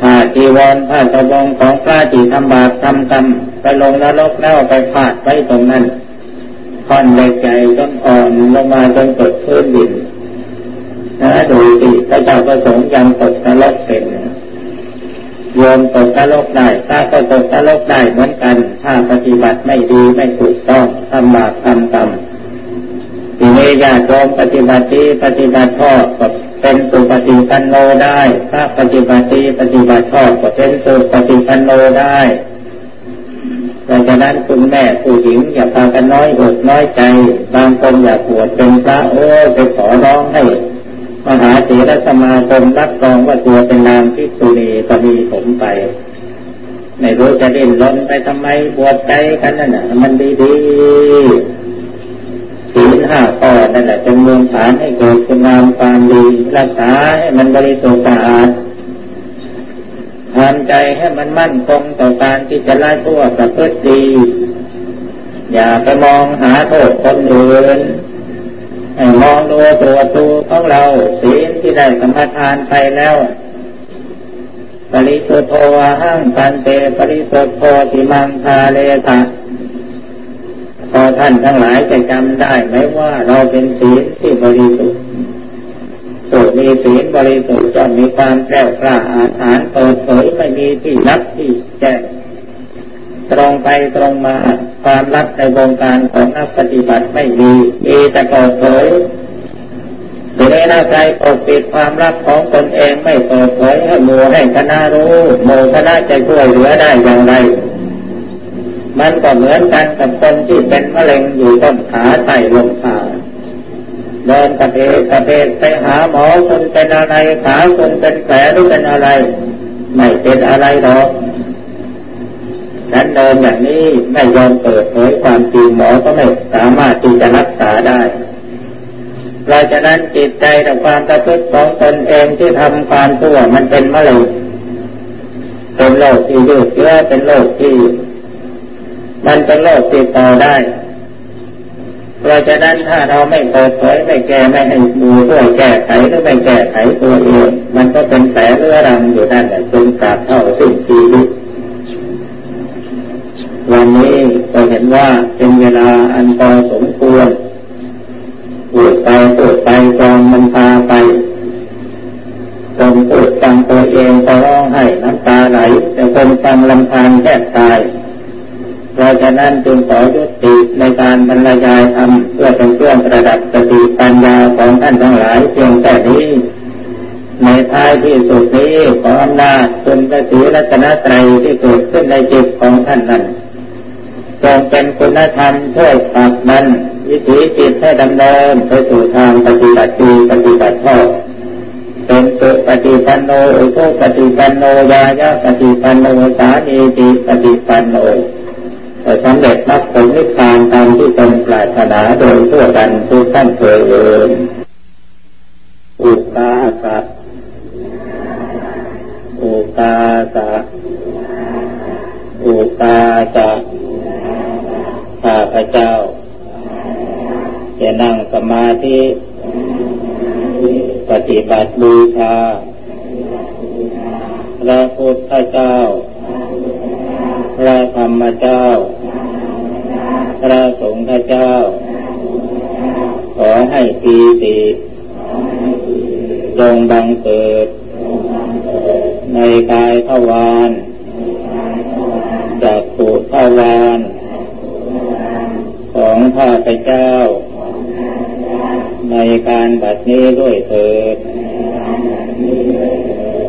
ผ้าจีวรผ้าสบงของพระจีทำบาปทำกรรมไปลงนรกแล้วไปพาดไว้ตรงนั้นค่อนเล็กใจจนอ่อนลงมาจนตกพื้นดินนะดูสิพระเจ้าประสงค์ยังตกนรกเป็น โยมตกนรกได้ถ้าก็ตกนรกได้เหมือนกัน ถ้าปฏิบัติไม่ดีไม่ถูกต้องทำบาปทำกรรมทีนี้ญาติโยมปฏิบัติดีปฏิบัติชอบก็เป็นสุปฏิปันโนได้ถ้าปฏิบัติดีปฏิบัติชอบก็เป็นสุปฏิปันโนได้ดังนั้นคุณแม่ผู้หญิงอย่าพากันน้อยอกน้อยใจ บางคนอยากปวดเป็นพระโอ้ไปขอร้องให้ มหาเถรสมาคมรับรองว่าตัวเป็นนางพิษุณีก็มีผมไปไม่รู้จะดิ้นรนไปทำไมปวดใจกันนั่นน่ะ มันดีดีศีลห้าข้อนั่นแหละเป็นมูลฐานให้เกิดคุณงามความดีรักษาให้มันบริสุทธิ์สะอาดทำใจให้มันมั่นคงต่อการที่จะละชั่วประพฤติดี อย่าไปมองหาโทษคนอื่น มองดูตัวตัวของเราศีลที่ได้สัมทานไปแล้ว ปริสุทโธหังปันเตปริสุทโธติมังคาเลตะพอท่านทั้งหลายจะจำได้ไหมว่าเราเป็นศีลที่บริสุทธิ์สุมีศีลบริสุทธิ์จะมีความแก้วกล้าอาถรรพ์เปิดเผยไม่มีที่ลับที่แจ้ง ตรงไปตรงมาความลับในวงการของนักปฏิบัติไม่มีมีแต่เปิดเผยหรือถ้าใครปกปิดความลับของตนเองไม่เปิดเผยให้หมู่ให้คณะรู้หมู่คณะจะช่วยเหลือได้อย่างไร มันก็เหมือนกันกับคนที่เป็นมะเร็งอยู่ต้นขาไตลงขาเดินกระเพกกระเพกไปหาหมอคนเป็นอะไรขาคนเป็นแผลหรือเป็นอะไร ไม่เป็นอะไรหรอก เดินอย่างนี้ไม่ยอมเปิดเผยความจริงหมอก็ไม่สามารถที่จะรักษาได้เราจะนั้นจิตใจกับความประพฤติของตนเองที่ทำความชั่วมันเป็นมะเร็งเป็นโรคที่ยืดเยื้อเป็นโรคที่ มันเป็นโรคติดต่อได้เราะฉะนั้นถ้าเราไม่เปิดเผยไม่แก้ไม่ให้ดูด้วยแก้ไขหรือไม่แก้ไขตัวเอง มันก็เป็นแผลเรื้อรังอยู่นั่นแหละจนกาดเท่าสิ้นชีวิต วันนี้ก็เห็นว่าเป็นเวลาอันพอสมควรพูดไปพูดไปจองมันพาไปคนพูดฟังตัวเองก็ร้องไห้น้ำตาไหลแต่คนฟังลำพานแทบตายเพราะฉะนั้นจึงขอยุติในการบรรยายธรรมเพื่อเป็นเครื่องประดับสติปัญญาของท่านทั้งหลายเพียงแค่นี้ในท้ายที่สุดนี้ขออำนาจคุณพระศรีรัตนตรัยที่เกิดขึ้นในจิตของท่านนั้น จงเป็นคุณธรรมช่วยผลักมันวิถีจิตให้ดำเนินไปสู่ทางปฏิบัติดีปฏิบัติชอบเป็นสุปฏิปันโนอุทุปฏิปันโนยายะปฏิปันโนสามีติปฏิปันโนสำเร็จมรรคผลนิพพานตามที่ตนปรารถนาโดยทั่วกันทุกท่านเคยเอ่ยอุกาสะอุกาสะอุกาสะ ข้าพเจ้า จะนั่งสมาธิปฏิบัติบูชาพระพุทธเจ้า พระธรรมเจ้า พระสงฆ์เจ้า ขอให้ปีติจงบังเกิด ในกายทวารจากสุทวาร ของข้าพเจ้า ในการบัดนี้ด้วยเถิด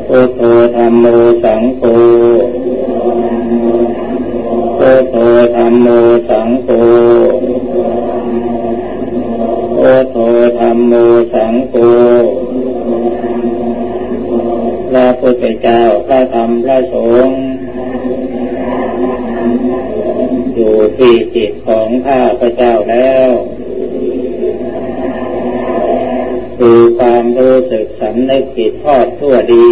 พุทโธธรรมโมสังโฆพุทโธธรรมโมสังโฆพุทโธธรรมโมสังโฆพระพุทธเจ้าพระธรรมพระสงฆ์ ที่จิตของข้าพเจ้าแล้ว คือความรู้สึกสำนึกผิดทอดทั่วดี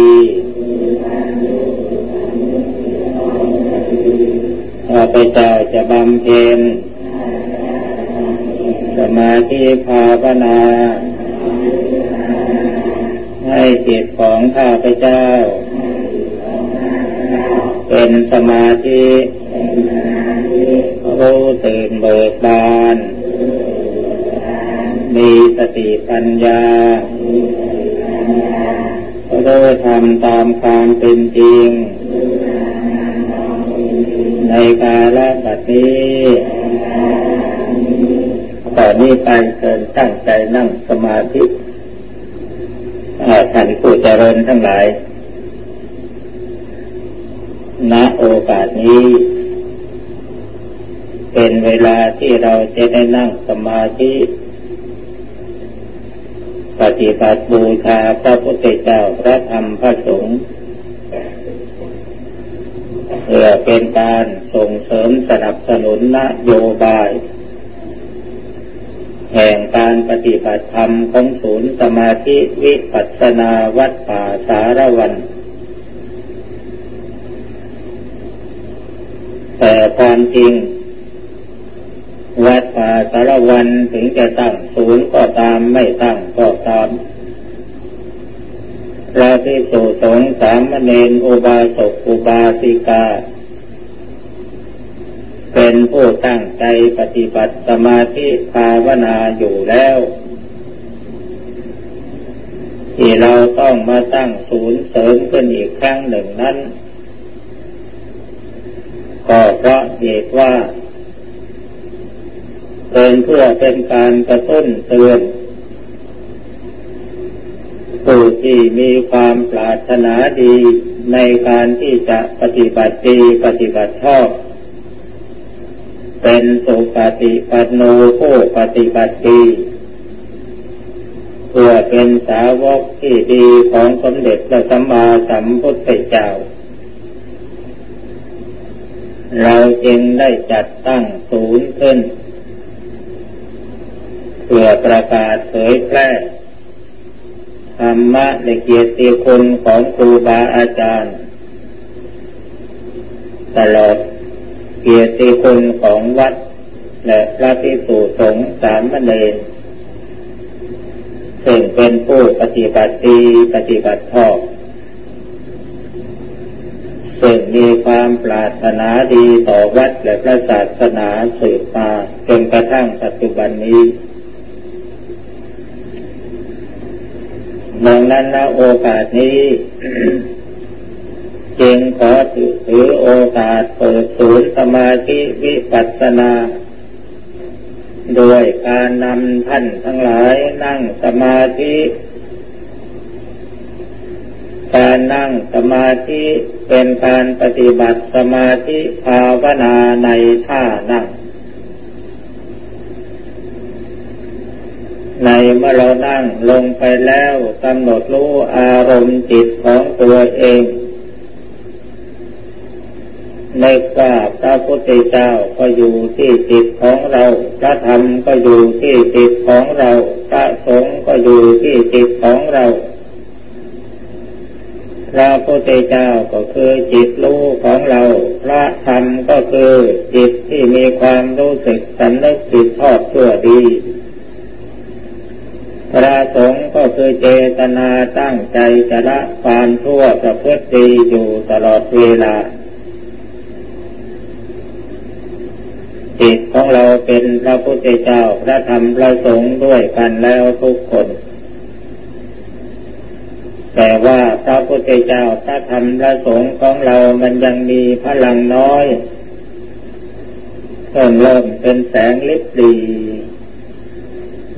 ข้าพเจ้าจะบำเพ็ญสมาธิภาวนาให้จิตของข้าพเจ้า เป็นสมาธิ รู้ตื่นเบิกบาน มีสติปัญญารู้ทำตามความเป็นจริง ในกาลปัจนี้ต่อนนี้ไปเกินตั้งใจนั่งสมาธิท่านผู้เจริญทั้งหลายณโอกาสนี้ เป็นเวลาที่เราจะได้นั่งสมาธิปฏิบัติบูชาพระพุทธเจ้าพระธรรมพระสงฆ์เพื่อเป็นการส่งเสริมสนับสนุนนโยบาย แห่งการปฏิบัติธรรมของศูนย์สมาธิวิปัสนาวัดป่าสารวัน แต่ความจริง วัดป่าสารวันถึงจะตั้งศูนย์ก็ตามไม่ตั้งก็ตามพระพิสุสงสามเณรอุบาสกอุบาสิกา เป็นผู้ตั้งใจปฏิบัติสมาธิภาวนาอยู่แล้วที่เราต้องมาตั้งศูนย์เสริมขึ้นอีกครั้งหนึ่งนั้น ก็เพราะเหตุว่า เป็นเพื่อเป็นการกระตุ้นเตือนผู้ที่มีความปรารถนาดีในการที่จะปฏิบัติดีปฏิบัติชอบ เป็นสุปฏิปันโนผู้ปฏิบัติดีเพื่อเป็นสาวกที่ดีของสมเด็จพระสัมมาสัมพุทธเจ้า เราจึงได้จัดตั้งศูนย์ขึ้น เพื่อประกาศเผยแพร่ธรรมะในเกียรติคุณของครูบาอาจารย์ ตลอดเกียรติคุณของวัด และพระภิกษุสงฆ์สามเณรซึ่งเป็นผู้ปฏิบัติดีปฏิบัติชอบซึ่งมีความปรารถนาดีต่อวัดและพระศาสนาสืบมาจนกระทั่งปัจจุบันนี้ ดังนั้นโอกาสนี้จึงขอถือโอกาสเปิดศูนย์สมาธิวิปัสสนาโดยการนำท่านทั้งหลายนั่งสมาธิ การนั่งสมาธิเป็นการปฏิบัติสมาธิภาวนาในท่านั่ง ในเมื่อเรานั่งลงไปแล้วกำหนดรู้อารมณ์จิตของตัวเองในกว่าพระพุทธเจ้าก็อยู่ที่จิตของเรา พระธรรมก็อยู่ที่จิตของเรา พระสงฆ์ก็อยู่ที่จิตของเรา พระพุทธเจ้าก็คือจิตรู้ของเรา พระธรรมก็คือจิตที่มีความรู้สึกสำนึกผิดชอบชั่วดี พระสงฆ์ก็คือเจตนาตั้งใจจะละความชั่วประพฤติดีอยู่ตลอดเวลาจิตของเราเป็นพระพุทธเจ้าพระธรรมพระสงฆ์ด้วยกันแล้วทุกคน แต่ว่าพระพุทธเจ้าพระธรรมพระสงฆ์ของเรามันยังมีพลังน้อยเพิ่มเริ่มเป็นแสงลิบดี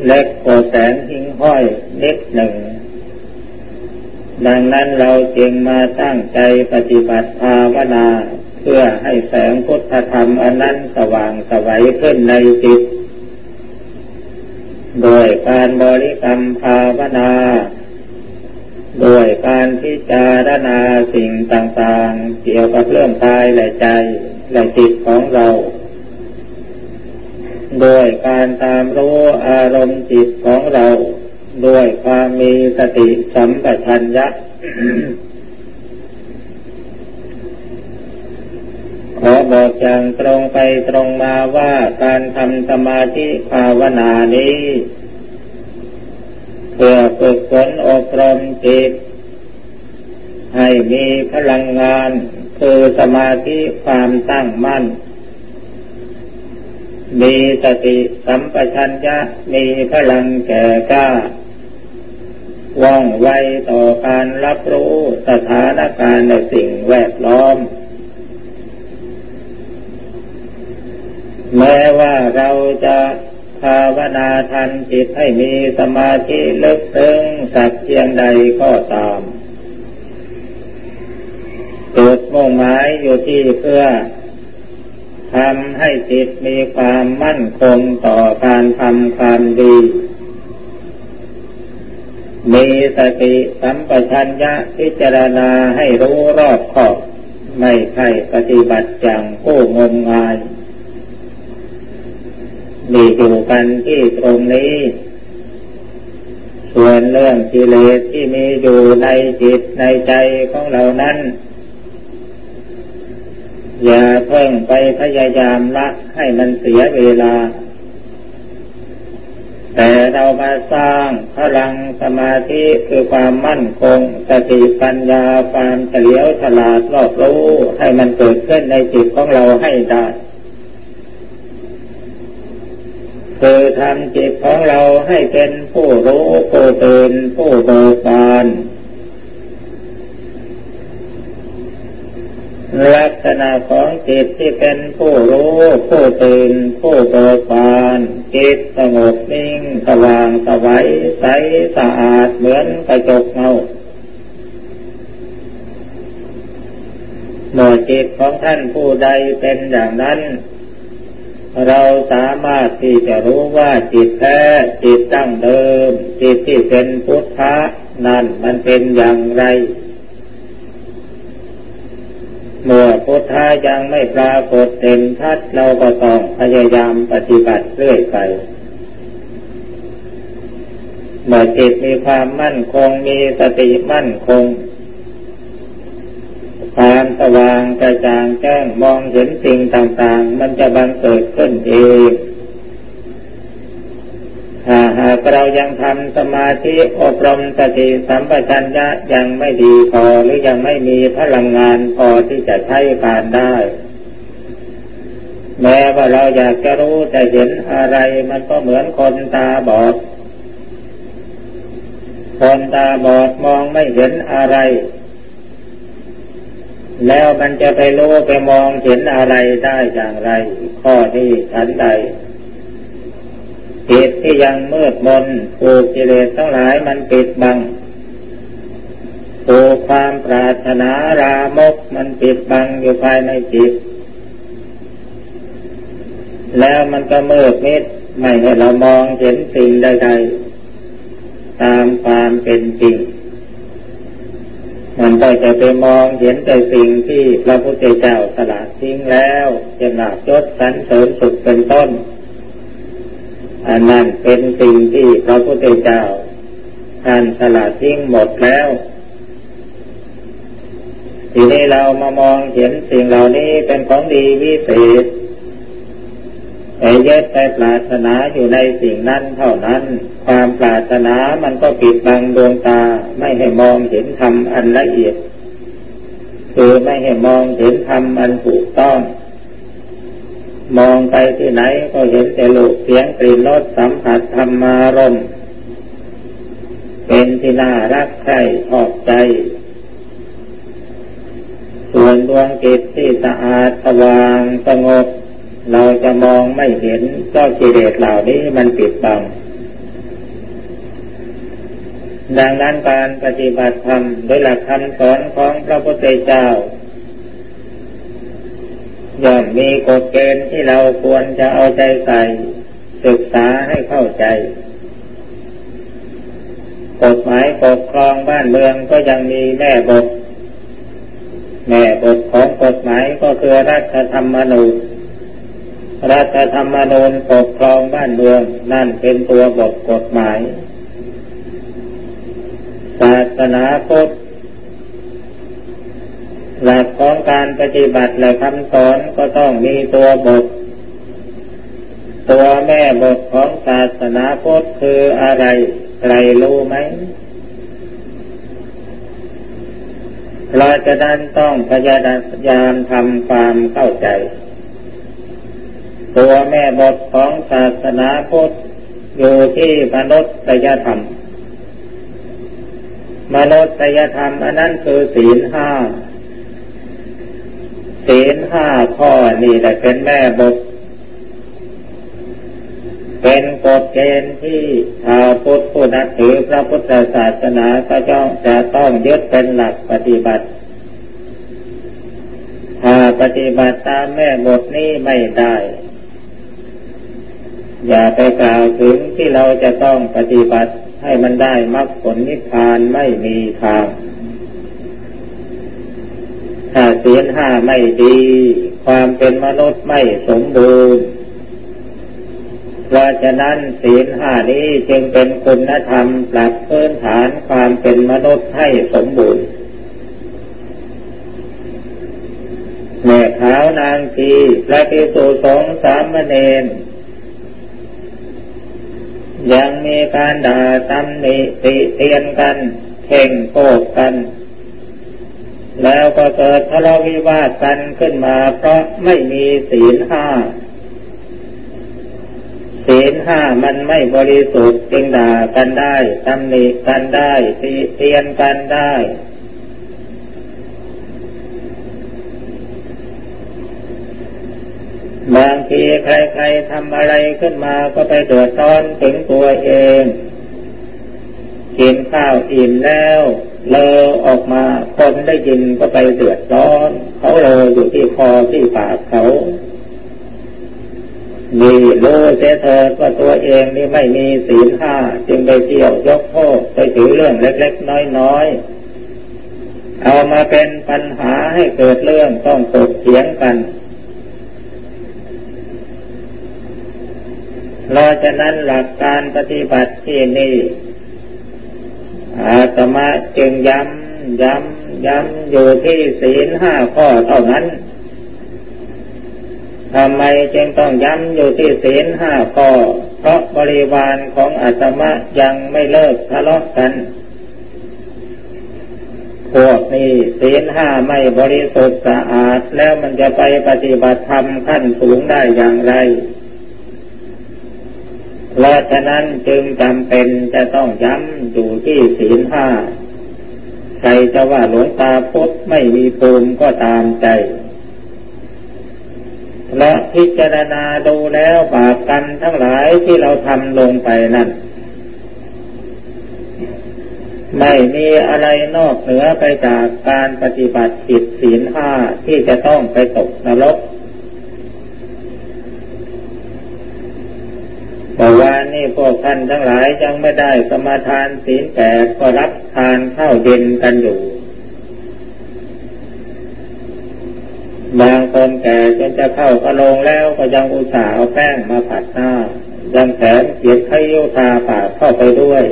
เล็กกว่าแสงหิ้งห้อยนิดหนึ่ง ดังนั้นเราจึงมาตั้งใจปฏิบัติภาวนาเพื่อให้แสงพุทธธรรมอันนั้นสว่างสวัยขึ้นในจิต โดยการบริกรรมภาวนา โดยการพิจารณาสิ่งต่างๆ เกี่ยวกับเรื่องกายและใจและจิตของเรา โดยการตามรู้อารมณ์จิตของเราด้วยความมีสติสัมปชัญญะ ขอบอกอย่างตรงไปตรงมาว่าการทำสมาธิภาวนานี้ เพื่อฝึกฝนอบรมจิต ให้มีพลังงานคือสมาธิความตั้งมั่น มีสติสัมปชัญญะมีพลังแก่กล้าว่องไวต่อการรับรู้สถานการณ์ในสิ่งแวดล้อม แม้ว่าเราจะภาวนาทันจิตให้มีสมาธิลึกซึ้งสักเพียงใดก็ตามจุดมุ่งหมายอยู่ที่เพื่อ ทำให้จิตมีความมั่นคงต่อการทำความดี มีสติสัมปชัญญะพิจารณาให้รู้รอบขอบ ไม่ใช่ปฏิบัติอย่างผู้งมงาย มีอยู่กันที่ตรงนี้ส่วนเรื่องกิเลสที่มีอยู่ในจิตในใจของเรานั้น อย่าเพิ่งไปพยายามละให้มันเสียเวลา แต่เรามาสร้างพลังสมาธิคือความมั่นคงสติปัญญาความเฉลียวฉลาดรอบรู้ให้มันเกิดขึ้นในจิตของเราให้ได้คือทำจิตของเราให้เป็นผู้รู้ผู้ตื่นผู้เบิกบาน ลักษณะของจิตที่เป็นผู้รู้ ผู้ตื่น ผู้เบิกบานจิตสงบนิ่งสว่างสวัยใสสะอาดเหมือนกระจกเงาเมื่อจิตของท่านผู้ใดเป็นอย่างนั้น เราสามารถที่จะรู้ว่าจิตแท้จิตตั้งเดิม จิตที่เป็นพุทธะนั่นมันเป็นอย่างไร เมื่อพุทธายังไม่ปรากฏเต็มทัดเราก็ต้องพยายามปฏิบัติเรื่อยไปเมื่อจิตมีความมั่นคงมีสติมั่นคง ความสว่างกระจ่างแจ้งมองเห็นสิ่งต่างๆ มันจะบังเกิดขึ้นเอง ถ้าหากเรายังทำสมาธิอบรมสติสัมปชัญญะยังไม่ดีพอหรือยังไม่มีพลังงานพอที่จะใช้การได้ แม้ว่าเราอยากจะรู้จะเห็นอะไรมันก็เหมือนคนตาบอด คนตาบอดมองไม่เห็นอะไร แล้วมันจะไปรู้ไปมองเห็นอะไรได้อย่างไร ข้อนี้ฉันใด จิตที่ยังมืดมนถูกกิเลสทั้งหลายมันปิดบังถูกความปรารถนารามกมันปิดบังอยู่ภายในจิต แล้วมันก็มืดมิดไม่ให้เรามองเห็นสิ่งใดๆตามความเป็นจริง มันก็จะไปมองเห็นแต่สิ่งที่พระพุทธเจ้าสละทิ้งแล้วจะหลับยศสันเสริญสุขเป็นต้น อันนั้นเป็นสิ่งที่พระพุทธเจ้าท่านสละทิ้งหมดแล้ว ทีนี้เรามามองเห็นสิ่งเหล่านี้เป็นของดีวิเศษแต่ยึดไปปรารถนาอยู่ในสิ่งนั้นเท่านั้น ความปรารถนามันก็ปิดบังดวงตาไม่ให้มองเห็นธรรมอันละเอียด คือไม่ให้มองเห็นธรรมอันถูกต้อง มองไปที่ไหนก็เห็นแต่ลูกเสียงกลิ่นรสสัมผัสธรรมารมเป็นที่น่ารักใคร่ชอบใจ ส่วนดวงจิตที่สะอาดสว่างสงบ เราจะมองไม่เห็นก็กิเลสเหล่านี้มันปิดบัง ดังนั้นการปฏิบัติธรรมโดยหลักคำสอนของพระพุทธเจ้า ย่อมมีกฎเกณฑ์ที่เราควรจะเอาใจใส่ ศึกษาให้เข้าใจ กฎหมายปกครองบ้านเมืองก็ยังมีแม่บท แม่บทของกฎหมายก็คือรัฐธรรมนูญรัฐธรรมนูญปกครองบ้านเมืองนั่นเป็นตัวบทกฎหมาย ศาสนาพุทธ หลักของการปฏิบัติและคำสอนก็ต้องมีตัวบท ตัวแม่บทของศาสนาพุทธคืออะไรใครรู้ไหมเราจะนั้นต้องพยายามทำความเข้าใจ ตัวแม่บทของศาสนาพุทธอยู่ที่มนุษยธรรม มนุษยธรรมอันนั้นคือศีลห้า ศีลห้าข้อนี่แหละเป็นแม่บทเป็นกฎเกณฑ์ที่ชาวพุทธผู้นับถือพระพุทธศาสนาก็จ้องจะต้องยึดเป็นหลักปฏิบัติ ถ้าปฏิบัติตามแม่บทนี้ไม่ได้ อย่าไปกล่าวถึงที่เราจะต้องปฏิบัติให้มันได้มรรคผลนิพพานไม่มีทางถ้า ศีลห้าไม่ดี ความเป็นมนุษย์ไม่สมบูรณ์ เพราะฉะนั้นศีลห้านี้จึงเป็นคุณธรรมปรับพื้นฐานความเป็นมนุษย์ให้สมบูรณ์แม่ขาวนางทีพระภิกษุสงสามเณรยังมีการด่าตำหนิติเตียนกันเข่งโกกกัน แล้วก็เกิดทะเลาะวิวาทกันขึ้นมา เพราะไม่มีศีลห้า ศีลห้ามันไม่บริสุทธิ์จึงด่ากันได้ตำหนิกันได้ตีเตียนกันได้บางทีใครๆทำอะไรขึ้นมาก็ไปเดือดร้อนถึงตัวเอง กินข้าวอิ่มแล้ว เลอออกมาคนได้ยินก็ไปเดือดร้อน เขาเลออยู่ที่คอที่ปากเขามีรู้เสียเธอว่าตัวเองนี่ไม่มีศีลห้าจึงไปเที่ยวยกโทษไปถือเรื่องเล็กๆน้อยๆ เอามาเป็นปัญหาให้เกิดเรื่องต้องตกเถียงกันเราจะนั้นหลักการปฏิบัติที่นี่ อาตมาจึงย้ำย้ำย้ำอยู่ที่ศีลห้าข้อเท่านั้นทำไมจึงต้องย้ำอยู่ที่ศีลห้าข้อ เพราะบริวารของอาตมายังไม่เลิกทะเลาะกัน พวกนี้ศีลห้าไม่บริสุทธิ์สะอาด แล้วมันจะไปปฏิบัติธรรมขั้นสูงได้อย่างไร เพราะฉะนั้นจึงจำเป็นจะต้องย้ำอยู่ที่ศีลห้าใครจะว่าหลวงตาพุทธไม่มีภูมิก็ตามใจ และพิจารณาดูแล้วบาปกรรมทั้งหลายที่เราทำลงไปนั่นไม่มีอะไรนอกเหนือไปจากการปฏิบัติผิดศีลห้าที่จะต้องไปตกนรก เมื่วานนี้พวกท่านทั้งหลายยังไม่ได้สมาทานศีลแปดก็รับทานข้าวเย็นกันอยู่ บางคนแก่จนจะเข้ากระโลงแล้วก็ยังอุตส่าห์เอาแป้งมาผัดหน้า ยังแถมเขียนขยุตาปากเข้าไปด้วย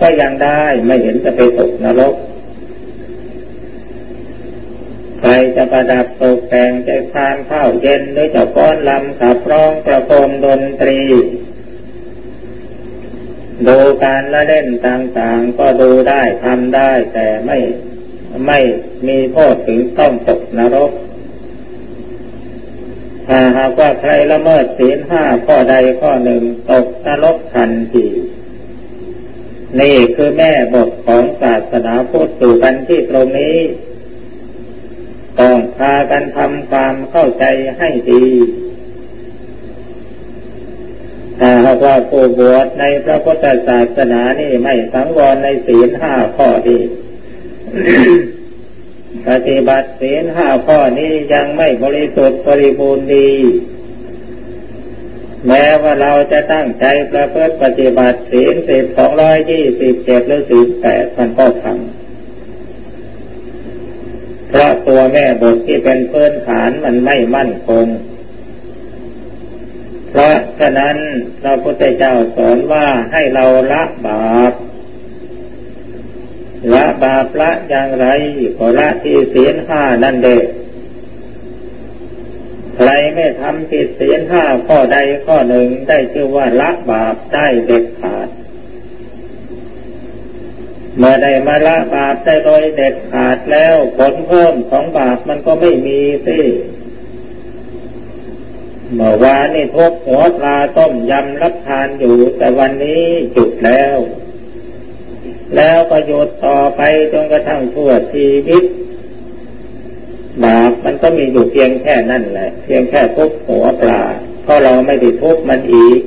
ก็ยังได้ไม่เห็นจะไปตกนรกใครจะประดับตกแต่งจะทานข้าวเย็นหรือจะก้อนลำขับร้องประโคมดนตรี ดูการละเล่นต่างๆ ก็ดูได้ทำได้ แต่ไม่ไม่มีโทษถึงต้องตกนรก ถ้าหากว่าใครละเมิดศีลห้าข้อใดข้อหนึ่งตกนรกทันทีนี่คือแม่บทของศาสนาพุทธสู่กันที่ตรงนี้ ต้องพากันทำความเข้าใจให้ดี ถ้าหากว่าผู้บวชในพระพุทธศาสนานี่ไม่สังวรในศีลห้าข้อดีปฏิบัติศีลห้าข้อนี้ยังไม่บริสุทธิ์บริบูรณ์ดี แม้ว่าเราจะตั้งใจประพฤติปฏิบัติศีลสิบสองร้อยยี่สิบเจ็ดหรือสิบแปดมันก็ทำเพราะตัวแม่บทที่เป็นพื้นฐานมันไม่มั่นคง เพราะฉะนั้นพระพุทธเจ้าสอนว่าให้เราละบาปละบาปละอย่างไรก็ละที่ศีลห้านั่นเด็ใครไม่ทำผิดศีลห้าข้อใดข้อหนึ่งได้ชื่อว่าละบาปได้เด็ดขาด เมื่อได้มาละบาปได้โดยเด็ดขาดแล้วผลเพิ่มของบาปมันก็ไม่มีสิ เมื่อวานนี่ทุกหัวปลาต้มยำรับทานอยู่ แต่วันนี้จุดแล้ว แล้วก็หยุดต่อไปจนกระทั่งทั่วชีวิตบาปมันก็มีอยู่เพียงแค่นั่นแหละ เพียงแค่ทุบหัวปลาเพราะเราไม่ได้ทุบมันอีก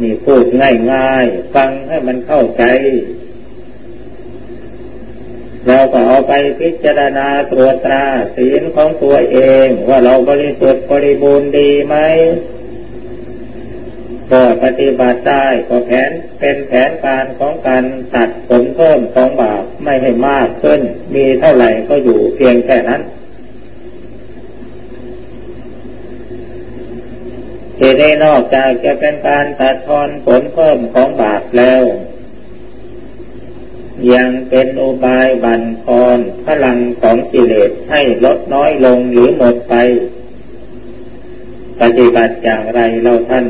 นี่พูดง่ายๆ ฟังให้มันเข้าใจ เราก็เอาไปพิจารณาตรวจตราศีลของตัวเองว่าเราบริสุทธิ์บริบูรณ์ดีไหมก็ปฏิบัติได้ก็แผนเป็นแผนการของการตัดผลเพิ่มของบาปไม่ให้มากขึ้น มีเท่าไหร่ก็อยู่เพียงแค่นั้นทีนี้นอกจากจะเป็นการตัดทอนผลเพิ่มของบาปแล้ว ยังเป็นอุบายบันทอนพลังของกิเลสให้ลดน้อยลงหรือหมดไป ปฏิบัติอย่างไรเราท่าน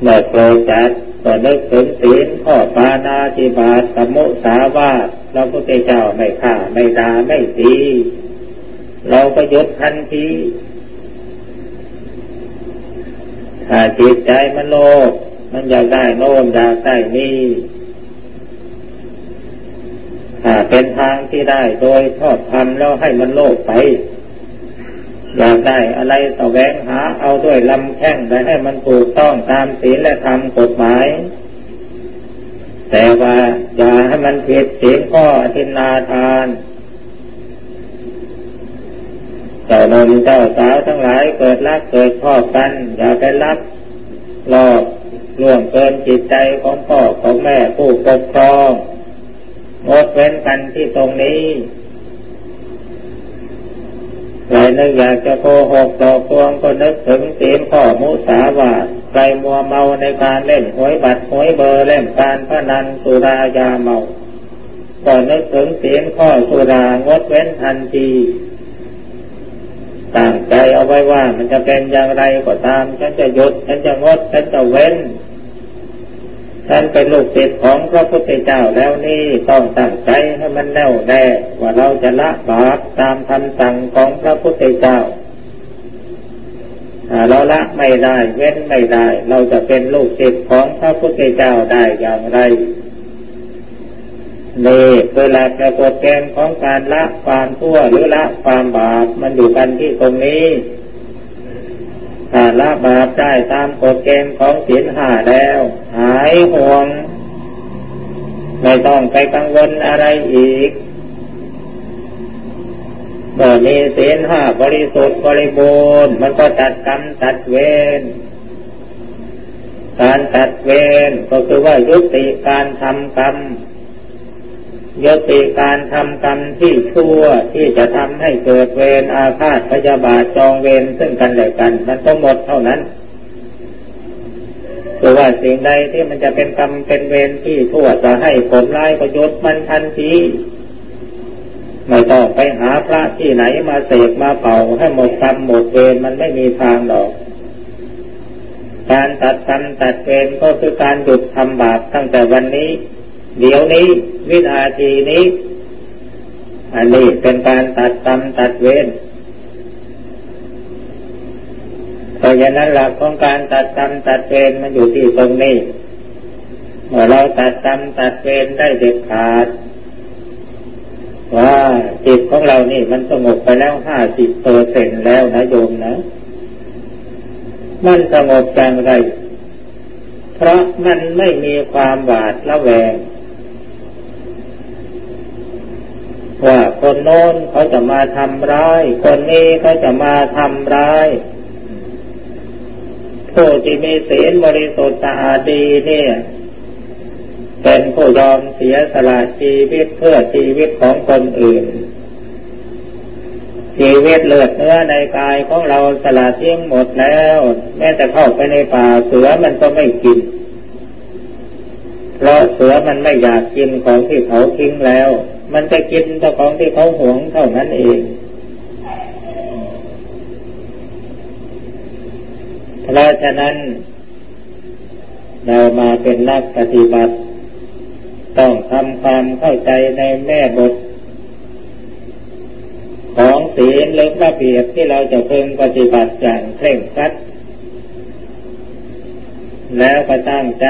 เมื่อโกรธจัดก็นึกถึงศีลข้อปานาจิบาตสมุสาวาทเราพุทธเจ้าไม่ฆ่าไม่ด่าไม่ตีเราก็ยดทันทีถ้าจิตใจมันโลภมันอยากได้โน่นอยากได้นี่ถ้ เป็นทางที่ได้โดยชอบทำแล้วให้มันโลภไป อยากได้อะไรตะแวงหา เอาด้วยลำแข้งไปให้มันถูกต้องตามศีลและธรรมกฎหมาย แต่ว่าอย่าให้มันผิดศีลข้อทินาทานเจ้านมเจ้าสาวทั้งหลายเกิดรักเกิดชอบกัน อย่าไปรักหลอกล่วงเกินจิตใจของพ่อของแม่ผู้ปกครอง งดเว้นกันที่ตรงนี้ใครนึกอยากจะโกหกต่อพวงก็นึกถึงศีลข้อมุสาวาใครมัวเมาในการเล่นหวยบัตรหวยเบอร์เล่นการพนันสุรายาเมา ก็นึกถึงศีลข้อสุรางดเว้นทันทีตั้งใจเอาไว้ว่ามันจะเป็นอย่างไรก็ตาม ฉันจะหยุด ฉันจะงด ฉันจะเว้น ท่านเป็นลูกศิษย์ของพระพุทธเจ้าแล้วนี่ต้องตั้งใจให้มันแน่วแน่ว่าเราจะละบาปตามคำสั่งของพระพุทธเจ้าเราละไม่ได้เว้นไม่ได้ เราจะเป็นลูกศิษย์ของพระพุทธเจ้าได้อย่างไรนี่คือหลักกฎเกณฑ์ของการละความชั่วหรือละความบาปมันอยู่กันที่ตรงนี้ ถ้าละบาปได้ตามกฎเกณฑ์ของศีลห้าแล้ว หายห่วง ไม่ต้องไปกังวลอะไรอีกเมื่อมีศีลห้าบริสุทธิ์บริบูรณ์มันก็ตัดกรรมตัดเวรการตัดเวรก็คือว่ายุติการทำกรรม ยติการทำกรรมที่ชั่วที่จะทำให้เกิดเวรอาฆาตพยาบาทจองเวรซึ่งกันและกัน มันต้องหมดเท่านั้นคือว่าสิ่งใดที่มันจะเป็นกรรมเป็นเวรที่ชั่วจะให้ผลร้ายประโยชน์มันทันทีไม่ต้องไปหาพระที่ไหนมาเสกมาเป่าให้หมดกรรมหมดเวรมันไม่มีทางหรอก การตัดกรรมตัดเวรก็คือการหยุดทำบาปตั้งแต่วันนี้ เดี๋ยวนี้ วินาทีนี้ อันนี้เป็นการตัดกรรมตัดเวรเพราะฉะนั้นหลักของการตัดกรรมตัดเวรมันอยู่ที่ตรงนี้ เมื่อเราตัดกรรมตัดเวรได้เด็ดขาดว่าจิตของเรานี่มันสงบไปแล้วห้าสิบเปอร์เซ็นแล้วนะโยมนะ มันสงบจังไร เพราะมันไม่มีความหวาดระแวง ว่าคนโน้นเขาจะมาทำร้าย คนนี้เขาจะมาทำร้ายผู้ที่มีศีลบริสุทธิ์สะอาดดีเนี่ย เป็นผู้ยอมเสียสละชีวิตเพื่อชีวิตของคนอื่น ชีวิตเลือดเนื้อในกายของเราสละทิ้งหมดแล้ว แม้แต่เข้าไปในป่าเสือมันก็ไม่กิน เพราะเสือมันไม่อยากกินของที่เขาทิ้งแล้ว มันจะกินแต่ของที่เขาหวงเท่านั้นเอง เพราะฉะนั้น เรามาเป็นนักปฏิบัติ ต้องทำความเข้าใจในแม่บท ของศีลหรือระเบียบที่เราจะพึงปฏิบัติอย่างเคร่งครัด แล้วก็ตั้งใจ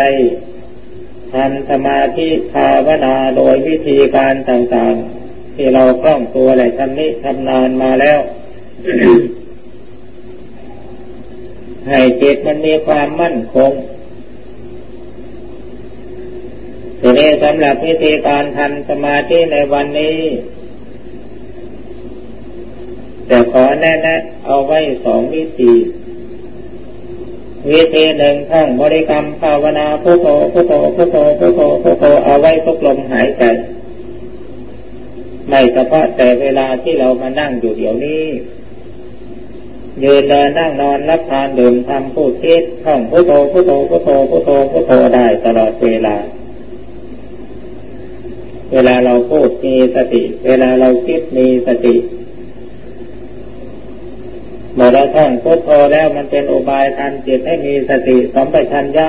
ทำสมาธิภาวนาโดยวิธีการต่างๆ ที่เราคล่องตัวและชำนิชำนาญมาแล้ว ให้จิตมันมีความมั่นคงทีนี้สำหรับวิธีการทำสมาธิในวันนี้แต่ขอแนะๆเอาไว้สองวิธี วิธีหนึ่งท่องบริกรรมภาวนาพุทโธพุทโธพุทโธพุทโธพุทโธเอาไว้ทุกลมหายใจไม่เฉพาะแต่เวลาที่เรามานั่งอยู่เดี๋ยวนี้ยืนเดินนั่งนอนรับทานดื่มทำพูดคิดท่องพุทโธพุทโธพุทโธพุทโธพุทโธได้ตลอดเวลา เวลาเราพูดมีสติ เวลาเราคิดมีสติ เมื่อเราท่องพุทโธแล้วมันเป็นอุบายทำจิตให้มีสติสัมปชัญญะ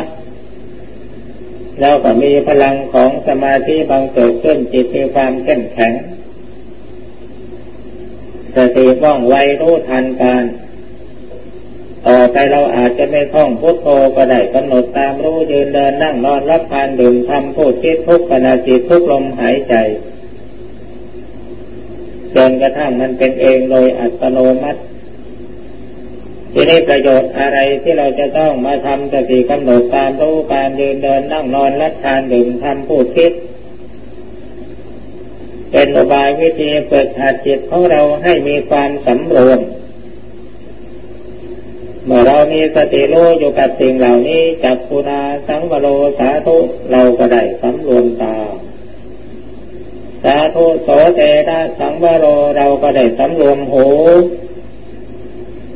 แล้วก็มีพลังของสมาธิบางเกิดขึ้นจิตมีความเข้มแข็ง สติว่องไวรู้ทันการต่อไปเราอาจจะไม่ท่องพุทโธก็ได้กำหนดตามรู้ยืนเดินนั่งนอนรับทานดื่มทำพูดคิดทุกขณะจิตทุกลมหายใจจนกระทั่งมันเป็นเองโดยอัตโนมัติ ทีนี้ประโยชน์อะไรที่เราจะต้องมาทำสติกำหนดตามรู้การเดินเดินนั่งนอนรับทานดื่มทำพูดคิด เป็นอบายวิธีเปิดหัดจิตของเราให้มีความสำรวม เมื่อเรามีสติรู้อยู่กับสิ่งเหล่านี้จักปุนาสังวโรสาธุเราก็ได้สำรวมตาสาธุโสเตนะสังวโรเราก็ได้สำรวมหู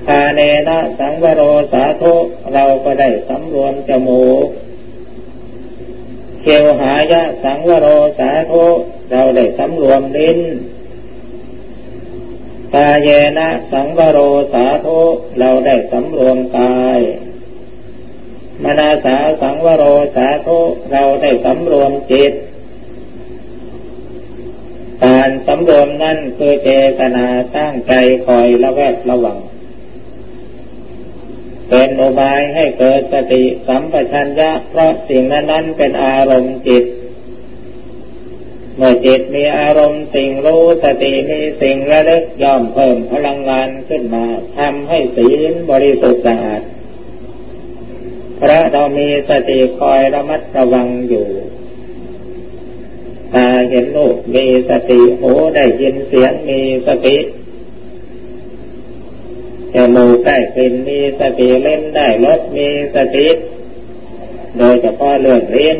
คาเนนะสังวโรสาธุเราก็ได้สำรวมจมูกเขียวหายะสังวโรสาธุเราได้สำรวมลิ้นกายเยนะสังวโรสาธุเราได้สำรวมกายมนาสาสังวโรสาธุเราได้สำรวมจิต การสำรวมนั่นคือเจตนาตั้งใจคอยระแวดระวัง เป็นอุบายให้เกิดสติสัมปชัญญะเพราะสิ่งนั้นนั้นเป็นอารมณ์จิต เมื่อจิตมีอารมณ์สิ่งรู้สติมีสิ่งระลึกย่อมเพิ่มพลังงานขึ้นมาทำให้ศีลบริสุทธิ์สะอาดพระเรามีสติคอยระมัดระวังอยู่ตาเห็นลูกมีสติหูได้ยินเสียงมีสติ จมูกได้กลิ่นมีสติเล่นได้รสมีสติโดยเฉพาะเรื่องเลี้ยง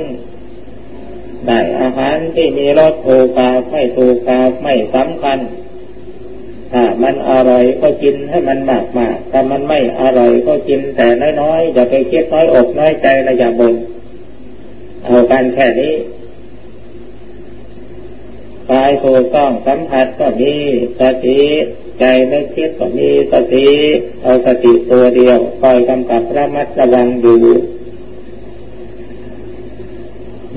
ได้อาหารที่มีรสถูกปากไม่ถูกปากไม่สำคัญถ้ามันอร่อยก็กินให้มันมากมากถ้ามันไม่อร่อยก็กินแต่น้อยๆอย่าไปคิดน้อยอกน้อยใจระอย่าบนเอากันแค่นี้กายถูกต้องสัมผัสก็มีสติ ใจไม่คิดก็มีสติเอาสติตัวเดียวคอยกำกับระมัดระวังอยู่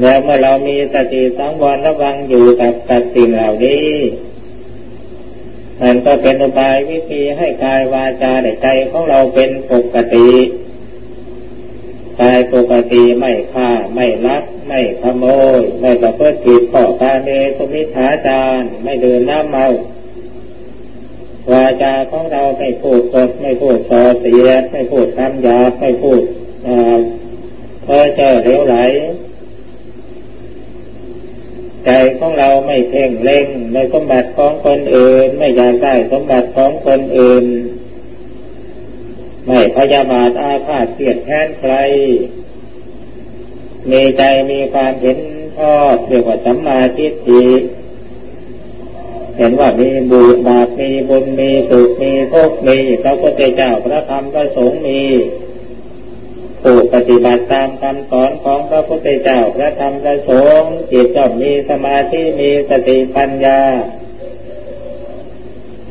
แล้วเมื่อเรามีสติสังวรระวังอยู่กับกับสิ่งเหล่านี้ มันก็เป็นอุบายวิธีให้กายวาจาในใจของเราเป็นปกติกายปกติไม่ฆ่าไม่ลัก ไม่ขโมย ไม่ประพฤติผิดข้อตาเมตุมิถาจารไม่เดินน้ำเมา วาจาของเราไม่พูดสดไม่พูดส่อเสียดไม่พูดคำหยาบไม่พูดเพ้อเจ้อเลวไหล ใจของเราไม่เพ่งเล็งในสมบัติของคนอื่น ไม่อยากได้สมบัติของคนอื่น ไม่พยาบาทอาฆาตเสียดแค้นใครมีใจมีความเห็นชอบเรียกว่าสัมมาทิฏฐิ เห็นว่ามีบุญบาปมีบุญมีสุขมีทุกข์มีพระพุทธเจ้าพระธรรมพระสงฆ์มีผูกปฏิบัติตามคำสอนของพระพุทธเจ้าพระธรรมพระสงฆ์จิตจอมมีสมาธิมีสติปัญญา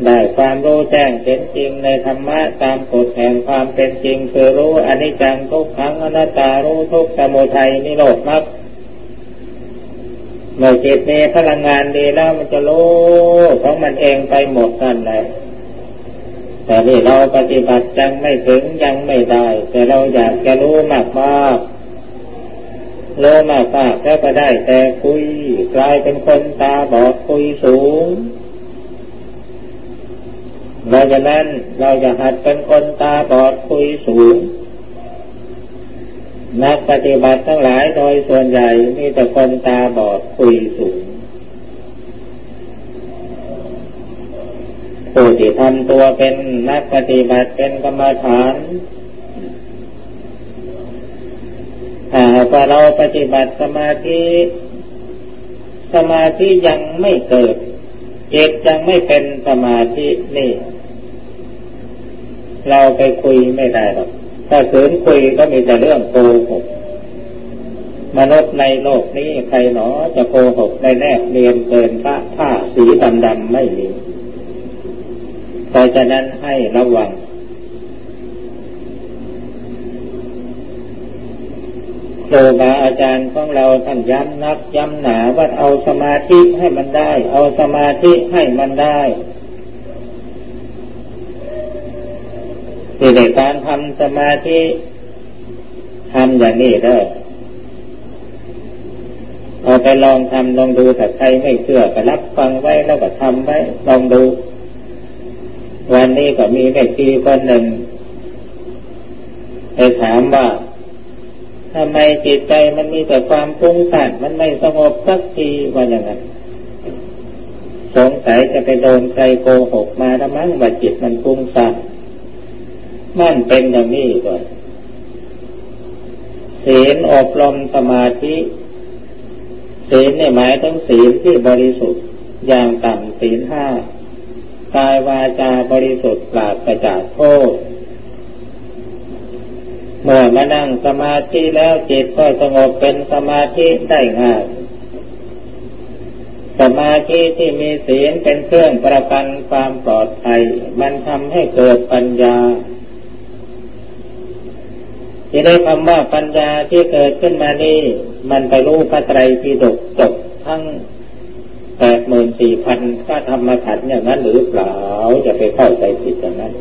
ได้ความรู้แจ้งเห็นจริงในธรรมะตามกฎแห่งความเป็นจริงคือรู้อนิจจังทุกขังอนัตตารู้ทุกสมุทัยนิโรธมรรค เมื่อจิตมีพลังงานดีแล้วมันจะรู้ของมันเองไปหมดนั่นแหละแต่นี่เราปฏิบัติยังไม่ถึงยังไม่ได้ แต่เราอยากจะรู้มากมากรู้มากมากแล้วก็ได้แต่คุยกลายเป็นคนตาบอดคุยสูงเราจะนั้นเราจะหัดเป็นคนตาบอดคุยสูง นักปฏิบัติทั้งหลายโดยส่วนใหญ่มีแต่คนตาบอดคุยสูงผู้ที่ทำตัวเป็นนักปฏิบัติเป็นกรรมฐานถ้าว่เราปฏิบัติสมาธิสมาธิยังไม่เกิดจิตยังไม่เป็นสมาธินี่ เราไปคุยไม่ได้หรอก ถ้าสืนคุยก็มีแต่เรื่องโกหกมนุษย์ในโลกนี้ใครหนอจะโกหกได้แนบเนียนเกินพระผ้าสีดำๆไม่มีเพราะฉะนั้นให้ระวัง ครูบาอาจารย์ของเราท่านย้ำนักย้ำหนาว่าเอาสมาธิให้มันได้ เอาสมาธิให้มันได้ ที่ในการทำสมาธิทำอย่างนี้ได้เอาไปลองทำลองดูถ้าใครไม่เชื่อก็รับฟังไว้แล้วก็ทำไว้ลองดู วันนี้ก็มีแม่ชีคนหนึ่งไปถามว่าทำไมจิตใจมันมีแต่ความฟุ้งซ่านมันไม่สงบสักทีว่าอย่างนั้นสงสัยจะไปโดนใครโกหกมาแล้วมั้งว่าจิตมันฟุ้งซ่าน มั่นเป็นอย่างนี้ก่อนศีลอบรมสมาธิศีลเนี่ยหมายถึงศีลที่บริสุทธิ์อย่างต่ำศีลห้ากายวาจาบริสุทธิ์ปราศจากโทษ เมื่อมานั่งสมาธิแล้วจิตก็สงบเป็นสมาธิได้ง่ายสมาธิที่มีศีลเป็นเครื่องประกันความปลอดภัย มันทำให้เกิดปัญญา ที่ได้คำว่าปัญญาที่เกิดขึ้นมานี่ มันไปรู้พระไตรปิฎกจบทั้งแปดหมื่นสี่พันก็ทำมาขันอย่างนั้นหรือเปล่าจะไปเข้าใจผิดอย่างนั้น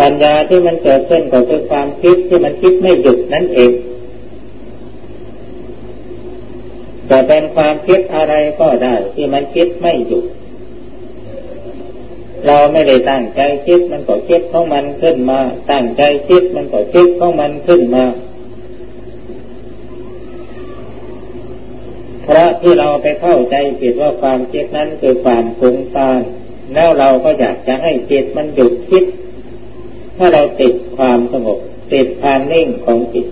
ปัญญาที่มันเกิดขึ้นก็คือความคิดที่มันคิดไม่หยุดนั่นเองจะเป็นความคิดอะไรก็ได้ที่มันคิดไม่หยุด เราไม่ได้ตั้งใจคิดมันก็คิดของมันขึ้นมา ตั้งใจคิดมันก็คิดของมันขึ้นมา เพราะที่เราไปเข้าใจผิดว่าความคิดนั้นคือความฟุ้งซ่านแล้วเราก็อยากจะให้จิตมันหยุดคิด ถ้าเราติดความสงบติดความนิ่งของจิต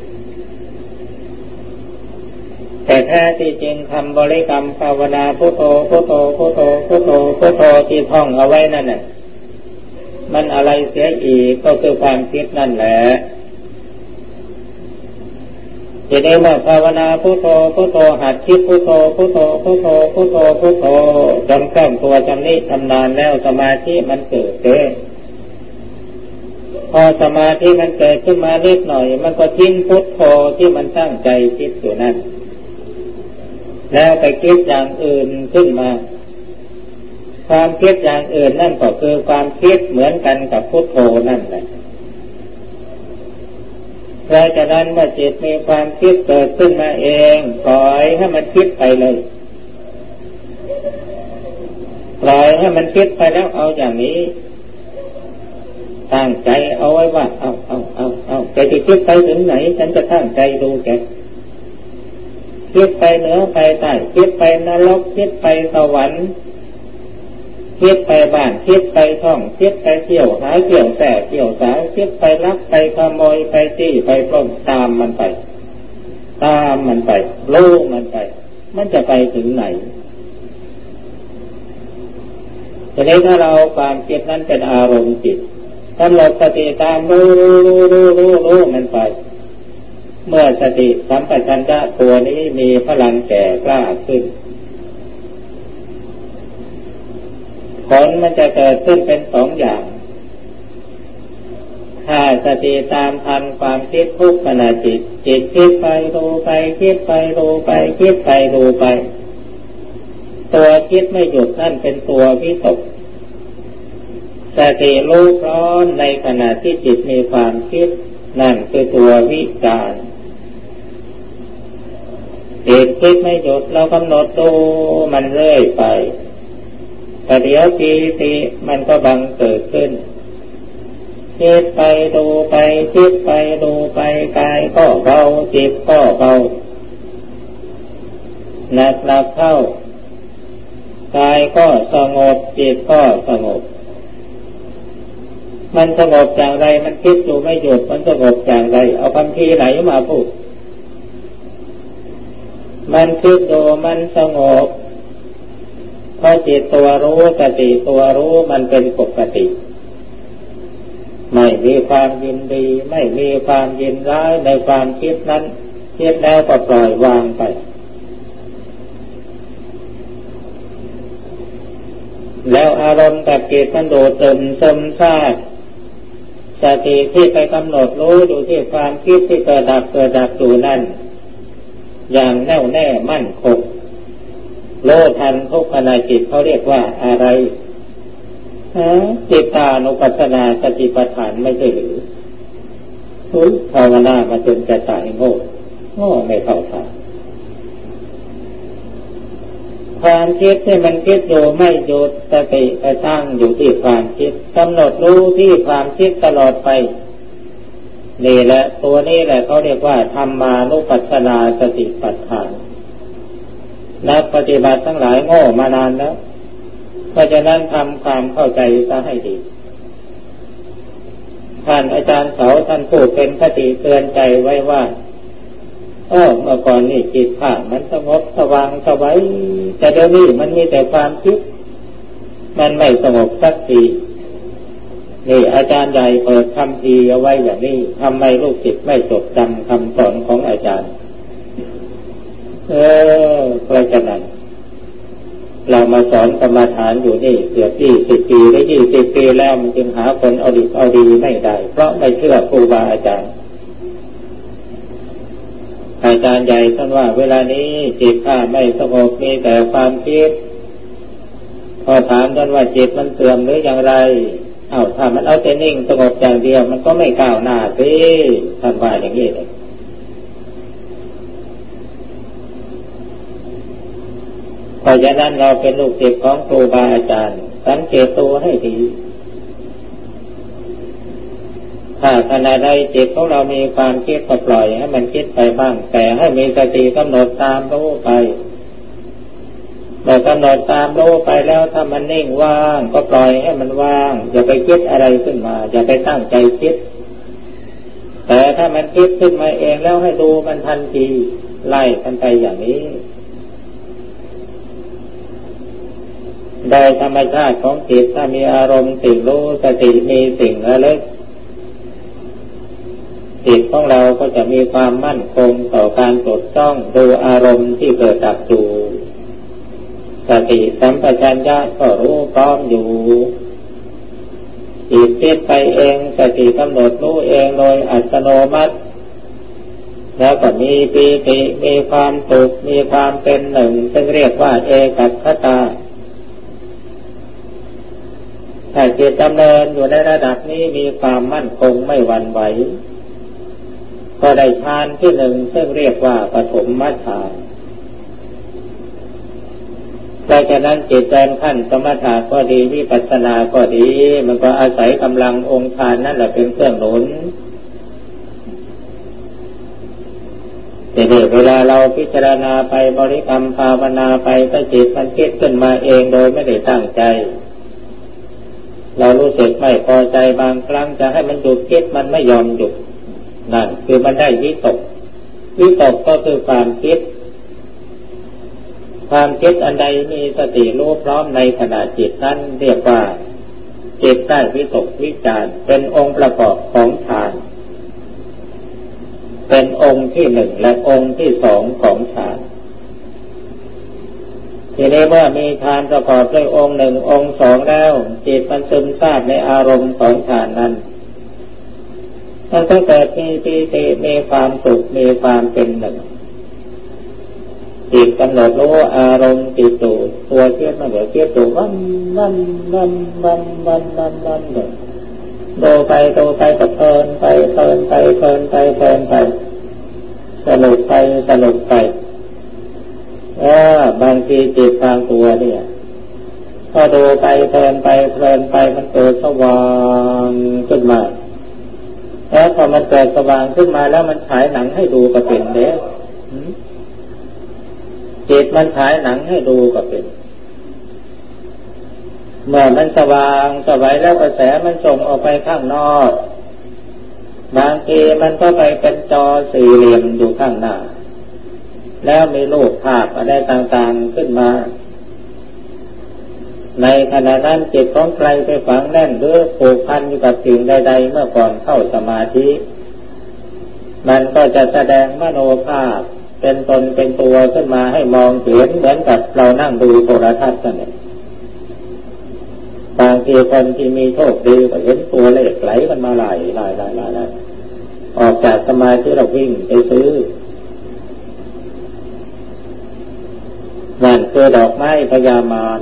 แต่แท้ที่จริงคำบริกรรมภาวนาพุทโธพุทโธพุทโธพุทโธพุทโธที่ท่องเอาไว้นั่นน่ะมันอะไรเสียอีกก็คือความคิดนั่นแหละทีนี้เมื่อภาวนาพุทโธพุทโธหัดคิดพุทโธพุทโธพุทโธพุทโธพุทโธจนกล้มตัวจำนี้ทำนานแล้วสมาธิมันเกิดเองพอสมาธิมันเกิดขึ้นมาเล็กหน่อย มันก็ทิ้งพุทโธที่มันตั้งใจคิดอยู่นั่น แล้วไปคิดอย่างอื่นขึ้นมา ความคิดอย่างอื่นนั่นก็คือความคิดเหมือนกันกับพุทโธนั่นแหละเพราะฉะนั้นเมื่อจิตมีความคิดเกิดขึ้นมาเองปล่อยให้มันคิดไปเลยปล่อยให้มันคิดไปแล้วเอาอย่างนี้ตั้งใจเอาไว้ว่า เอาเอาเอาเอาแกจะคิดไปถึงไหน ฉันจะตั้งใจดูแก คิดไปเหนือไปใต้คิดไปนรกคิดไปสวรรค์คิดไปบ้านคิดไปท่องคิดไปเที่ยวหาเที่ยวแต่เที่ยวสาวคิดไปลักไปขโมยไปจี้ไปปล้นตามมันไป ตามมันไปลู่มันไป มันจะไปถึงไหนทีนี้ถ้าเราความคิดนั้นเป็นอารมณ์จิตกำหนดสติตามรู้รู้รู้รู้รู้มันไป เมื่อสติสัมปชัญญะตัวนี้มีพลังแก่กล้าขึ้น ผลมันจะเกิดขึ้นเป็นสองอย่าง ถ้าสติตามทันความคิดทุกขณะจิต จิตคิดไปดูไป คิดไปดูไป คิดไปดูไป ตัวคิดไม่หยุดนั่นเป็นตัววิตกสติรู้ร้อมในขณะที่จิตมีความคิดนั่นคือตัววิจาร จิตคิดไม่หยุดเรากำหนดดูมันเรื่อยไปแต่เดี๋ยวทีทีมันก็บังเกิดขึ้นคิดไปดูไปคิดไปดูไปกายก็เบาจิตก็เบาหนักหนักเข้ากายก็สงบจิตก็สงบ มันสงบอย่างไรมันคิดอยู่ไม่หยุดมันสงบอย่างไร เอาคำพีไหนมาพูด มันคิดดูมันสงบเพราะจิตตัวรู้สติตัวรู้มันเป็นปกติ ไม่มีความยินดี ไม่มีความยินร้ายในความคิดนั้นคิดแล้วก็ปล่อยวางไป แล้วอารมณ์กับจิตมันโดดเติมซึมซาบสติที่ไปกำหนดรู้ดูที่ความคิดที่เกิดดับเกิดดับอยู่นั่น อย่างแน่วแน่มั่นคงโลทันทุกขณะจิตเขาเรียกว่าอะไรจิตตานุปัสสนาสติปัฏฐานไม่ใช่หรือทุกภาวนามาจนจะตายโง่โง่ไม่เข้าทางความคิดที่มันคิดอยู่ไม่หยุดสติกระตั้งอยู่ที่ความคิดกำหนดรู้ที่ความคิดตลอดไป นี่แหละตัวนี้แหละเขาเรียกว่าธรรมานุปัสสนาสติปัฏฐานนักปฏิบัติทั้งหลายโง่มานานแล้ว เพราะฉะนั้นทำความเข้าใจซะให้ดี ท่านอาจารย์เสาท่านพูดเป็นคติเตือนใจไว้ว่าโอ้เมื่อก่อนนี่จิตผ่ามันสงบสว่างสวัยแต่เดี๋ยวนี้มันมีแต่ความคิด มันไม่สงบสักที นี่อาจารย์ใหญ่เปิดคำทีเอาไว้อย่างนี้ทำไมลูกศิษย์ไม่จดจำคำสอนของอาจารย์ เออเพราะฉะนั้นเรามาสอนกรรมฐานอยู่นี่เกือบยี่สิบปีและยี่สิบปีแล้วมันจึงหาคนเอาดีเอาดีไม่ได้ เพราะไม่เชื่อครูบาอาจารย์ อาจารย์ใหญ่ท่านว่า เวลานี้จิตข้าไม่สงบมีแต่ความคิด พอถามท่านว่าจิตมันเสื่อมหรืออย่างไร เอาถ้ามันเอาแต่นิ่งสงบอย่างเดียว มันก็ไม่ก้าวหน้าสิท่านว่าอย่างนี้เลยเพราะฉะนั้นเราเป็นลูกศิษย์ของครูบาอาจารย์ สังเกตตัวให้ดี ถ้าขณะใดจิตของเรามีความคิดก็ปล่อยให้มันคิดไปบ้าง แต่ให้มีสติกำหนดตามรู้ไป เมื่อกำหนดตามรู้ไปแล้วถ้ามันนิ่งว่าง ก็ปล่อยให้มันว่าง อย่าไปคิดอะไรขึ้นมา อย่าไปตั้งใจคิด แต่ถ้ามันคิดขึ้นมาเองแล้วให้ดูมันทันทีไล่กันไปอย่างนี้โดยธรรมชาติของจิตถ้ามีอารมณ์สิ่งรู้สติมีสิ่งระลึกจิตของเราก็จะมีความมั่นคงต่อการจดจ้องดูอารมณ์ที่เกิดดับอยู่ สติสัมปชัญญะก็รู้พร้อมอยู่จิตคิดไปเองสติกำหนดรู้เองโดยอัตโนมัติ แล้วก็มีปีติมีความสุขมีความเป็นหนึ่ง ซึ่งเรียกว่าเอกัคตาถ้าจิตดำเนินอยู่ในระดับนี้มีความมั่นคงไม่หวั่นไหว ก็ได้ฌานที่หนึ่งซึ่งเรียกว่าปฐมมัฌาน ดังนั้นจิตเดินขั้นสมถะก็ดีวิปัสสนาก็ดี มันก็อาศัยกำลังองค์ฌานนั่นแหละเป็นเครื่องหนุนแต่เเวลาเราพิจารณาไปบริกรรมภาวนาไปถ้าจิตมันคิดขึ้นมาเองโดยไม่ได้ตั้งใจ เรารู้สึกไม่พอใจบางครั้งจะให้มันหยุดคิดมันไม่ยอมหยุดนั่นคือมันได้วิตกวิตกก็คือความคิด ความคิดอันใดมีสติรู้พร้อมในขณะจิตนั้นเรียกว่าจิตได้วิตกวิจารเป็นองค์ประกอบของฌาน เป็นองค์ที่หนึ่งและองค์ที่สองของฌานทีนี้เมื่อมีฌานประกอบด้วยองค์หนึ่งองค์สองแล้วจิตมันซึมซาบในอารมณ์ของฌานนั้นมันก็เกิดมีปีติมีความสุขมีความเป็นหนึ่ง จิตกำหนดรู้อารมณ์จิตตูตัวเทียบมันเดี๋ยวเทียบตูวันวันวันวันวันวันวันเลยดูไปดูไปก็เพลินไปเพลินไปเพลินไปเพลินไปสนุกไปสนุกไปเออบางทีจิตบางตัวเนี่ยพอดูไปเพลินไปเพลินไปมันเกิดสว่างขึ้นมาแล้วพอมันเกิดสว่างขึ้นมาแล้วมันฉายหนังให้ดูก็เป็นเด้ จิตมันฉายหนังให้ดูก็เป็น เมื่อมันสว่างสวัยแล้วกระแสมันส่งออกไปข้างนอก บางทีมันก็ไปเป็นจอสี่เหลี่ยมอยู่ข้างหน้า แล้วมีรูปภาพอะไรต่างๆขึ้นมา ในขณะนั้นจิตของใครไปฝังแน่นหรือผูกพันอยู่กับสิ่งใด ๆ เมื่อก่อนเข้าสมาธิ มันก็จะแสดงมโนภาพ เป็นตนเป็นตัวขึ้นมาให้มองเห็นเหมือนกับเรานั่งดูโทรทัศน์กันเนี่ยบางทีคนที่มีโชคดีก็เห็นตัวเลขไหลมันมาไหลไหลไหลไหลออกจากสมาธิเราวิ่งไปซื้อนั่นคือดอกไม้พยามาร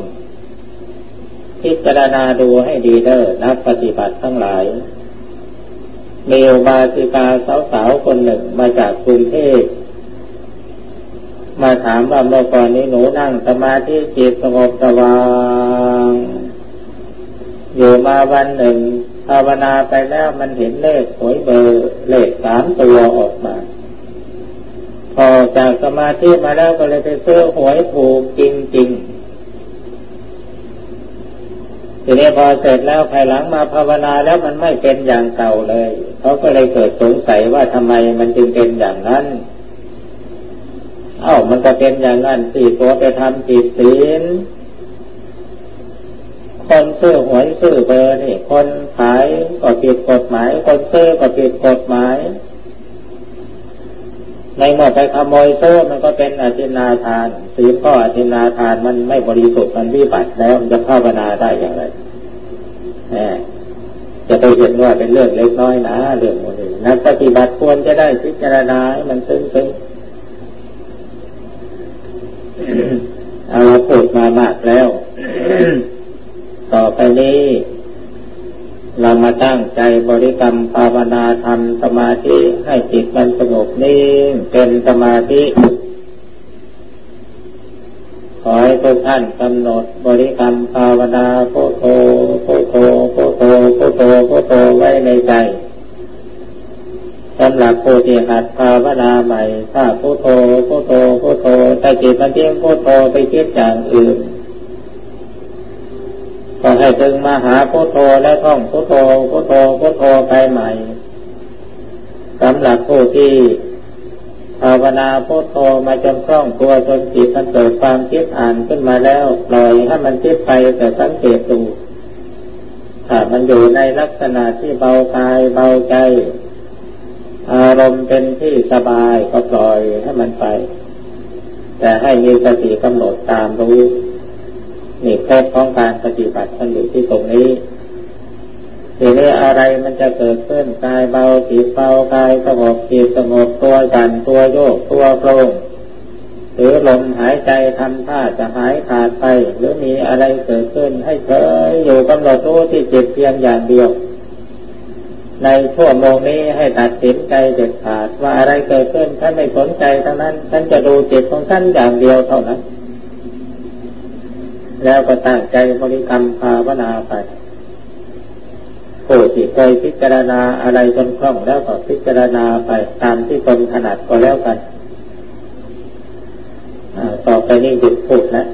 พิจารณาดูให้ดีเด้อนักปฏิบัติทั้งหลาย มีอุบาสิกาสาวๆคนหนึ่งมาจากกรุงเทพ มาถามว่าเมื่อก่อนนี้หนูนั่งสมาธิจิตสงบสว่าง อยู่มาวันหนึ่งภาวนาไปแล้วมันเห็นเลขหวยเบอร์เลขสามตัวออกมา พอจากสมาธิมาแล้วก็เลยไปซื้อหวยถูกจริงๆทีนี้พอเสร็จแล้วภายหลังมาภาวนาแล้วมันไม่เป็นอย่างเก่าเลยเขาก็เลยเกิดสงสัยว่าทำไมมันจึงเป็นอย่างนั้น มันก็เป็นอย่างนั้นสี่ตัวไปทำจิตศีลคนซื้อหวยซื้อเบอร์นี่คนขายก็ผิดกฎหมาย คนซื้อก็ผิดกฎหมาย ในเมื่อไปขโมยซื้อมันก็เป็นอธินาทานศีลก็อธินาทานมันไม่บริสุทธิ์มันวิบัติแล้วมันจะภาวนาได้อย่างไรจะไปเห็นว่าเป็นเรื่องเล็กน้อยนะเรื่องนี้นักปฏิบัติควรจะได้พิจารณาให้มันซึ้งๆ เอาเราพูดมามากแล้ว ต่อไปนี้ เรามาตั้งใจบริกรรมภาวนาทำสมาธิให้จิตมันสงบนิ่งเป็นสมาธิขอให้ทุกท่านกำหนดบริกรรมภาวนาโพโธโพโธโพโธโพโธโพโธไว้ในใจ สำหรับผู้ที่หัดภาวนาใหม่ ถ้าพุทโธพุทโธพุทโธแต่จิตมันเพียงพุทโธไปคิดอย่างอื่นก็ให้ดึงมาหาพุทโธและท่องพุทโธพุทโธพุทโธไปใหม่สำหรับผู้ที่ภาวนาพุทโธมาจนคล่องตัวจนจิตมันเกิดความคิดอ่านขึ้นมาแล้วปล่อยให้มันคิดไปแต่สังเกตดูถ้ามันอยู่ในลักษณะที่เบากายเบาใจ อารมณ์เป็นที่สบายก็ปล่อยให้มันไป แต่ให้มีสติกำหนดตามรู้นี่เคล็ดของการปฏิบัติมันอยู่ที่ตรงนี้ทีนี้อะไรมันจะเกิดขึ้นกายเบาจิตเบากายสงบจิตสงบตัวกันตัวโยกตัวโครงหรือลมหายใจทำท่าจะหายขาดไป หรือมีอะไรเกิดขึ้นให้เฉยอยู่กำหนดรู้ที่จิตเพียงอย่างเดียว ในชั่วโมงนี้ให้ตัดสินใจเด็ดขาดว่าอะไรเกิดขึ้นท่านไม่สนใจทั้งนั้นท่านจะดูจิตของท่านอย่างเดียวเท่านั้น แล้วก็ตั้งใจบริกรรมภาวนาไปผู้ที่เคยพิจารณาอะไรจนคล่องแล้วก็พิจารณาไปตามที่ตนถนัดก็แล้วกันต่อไปนี้หยุดพูดแล้ว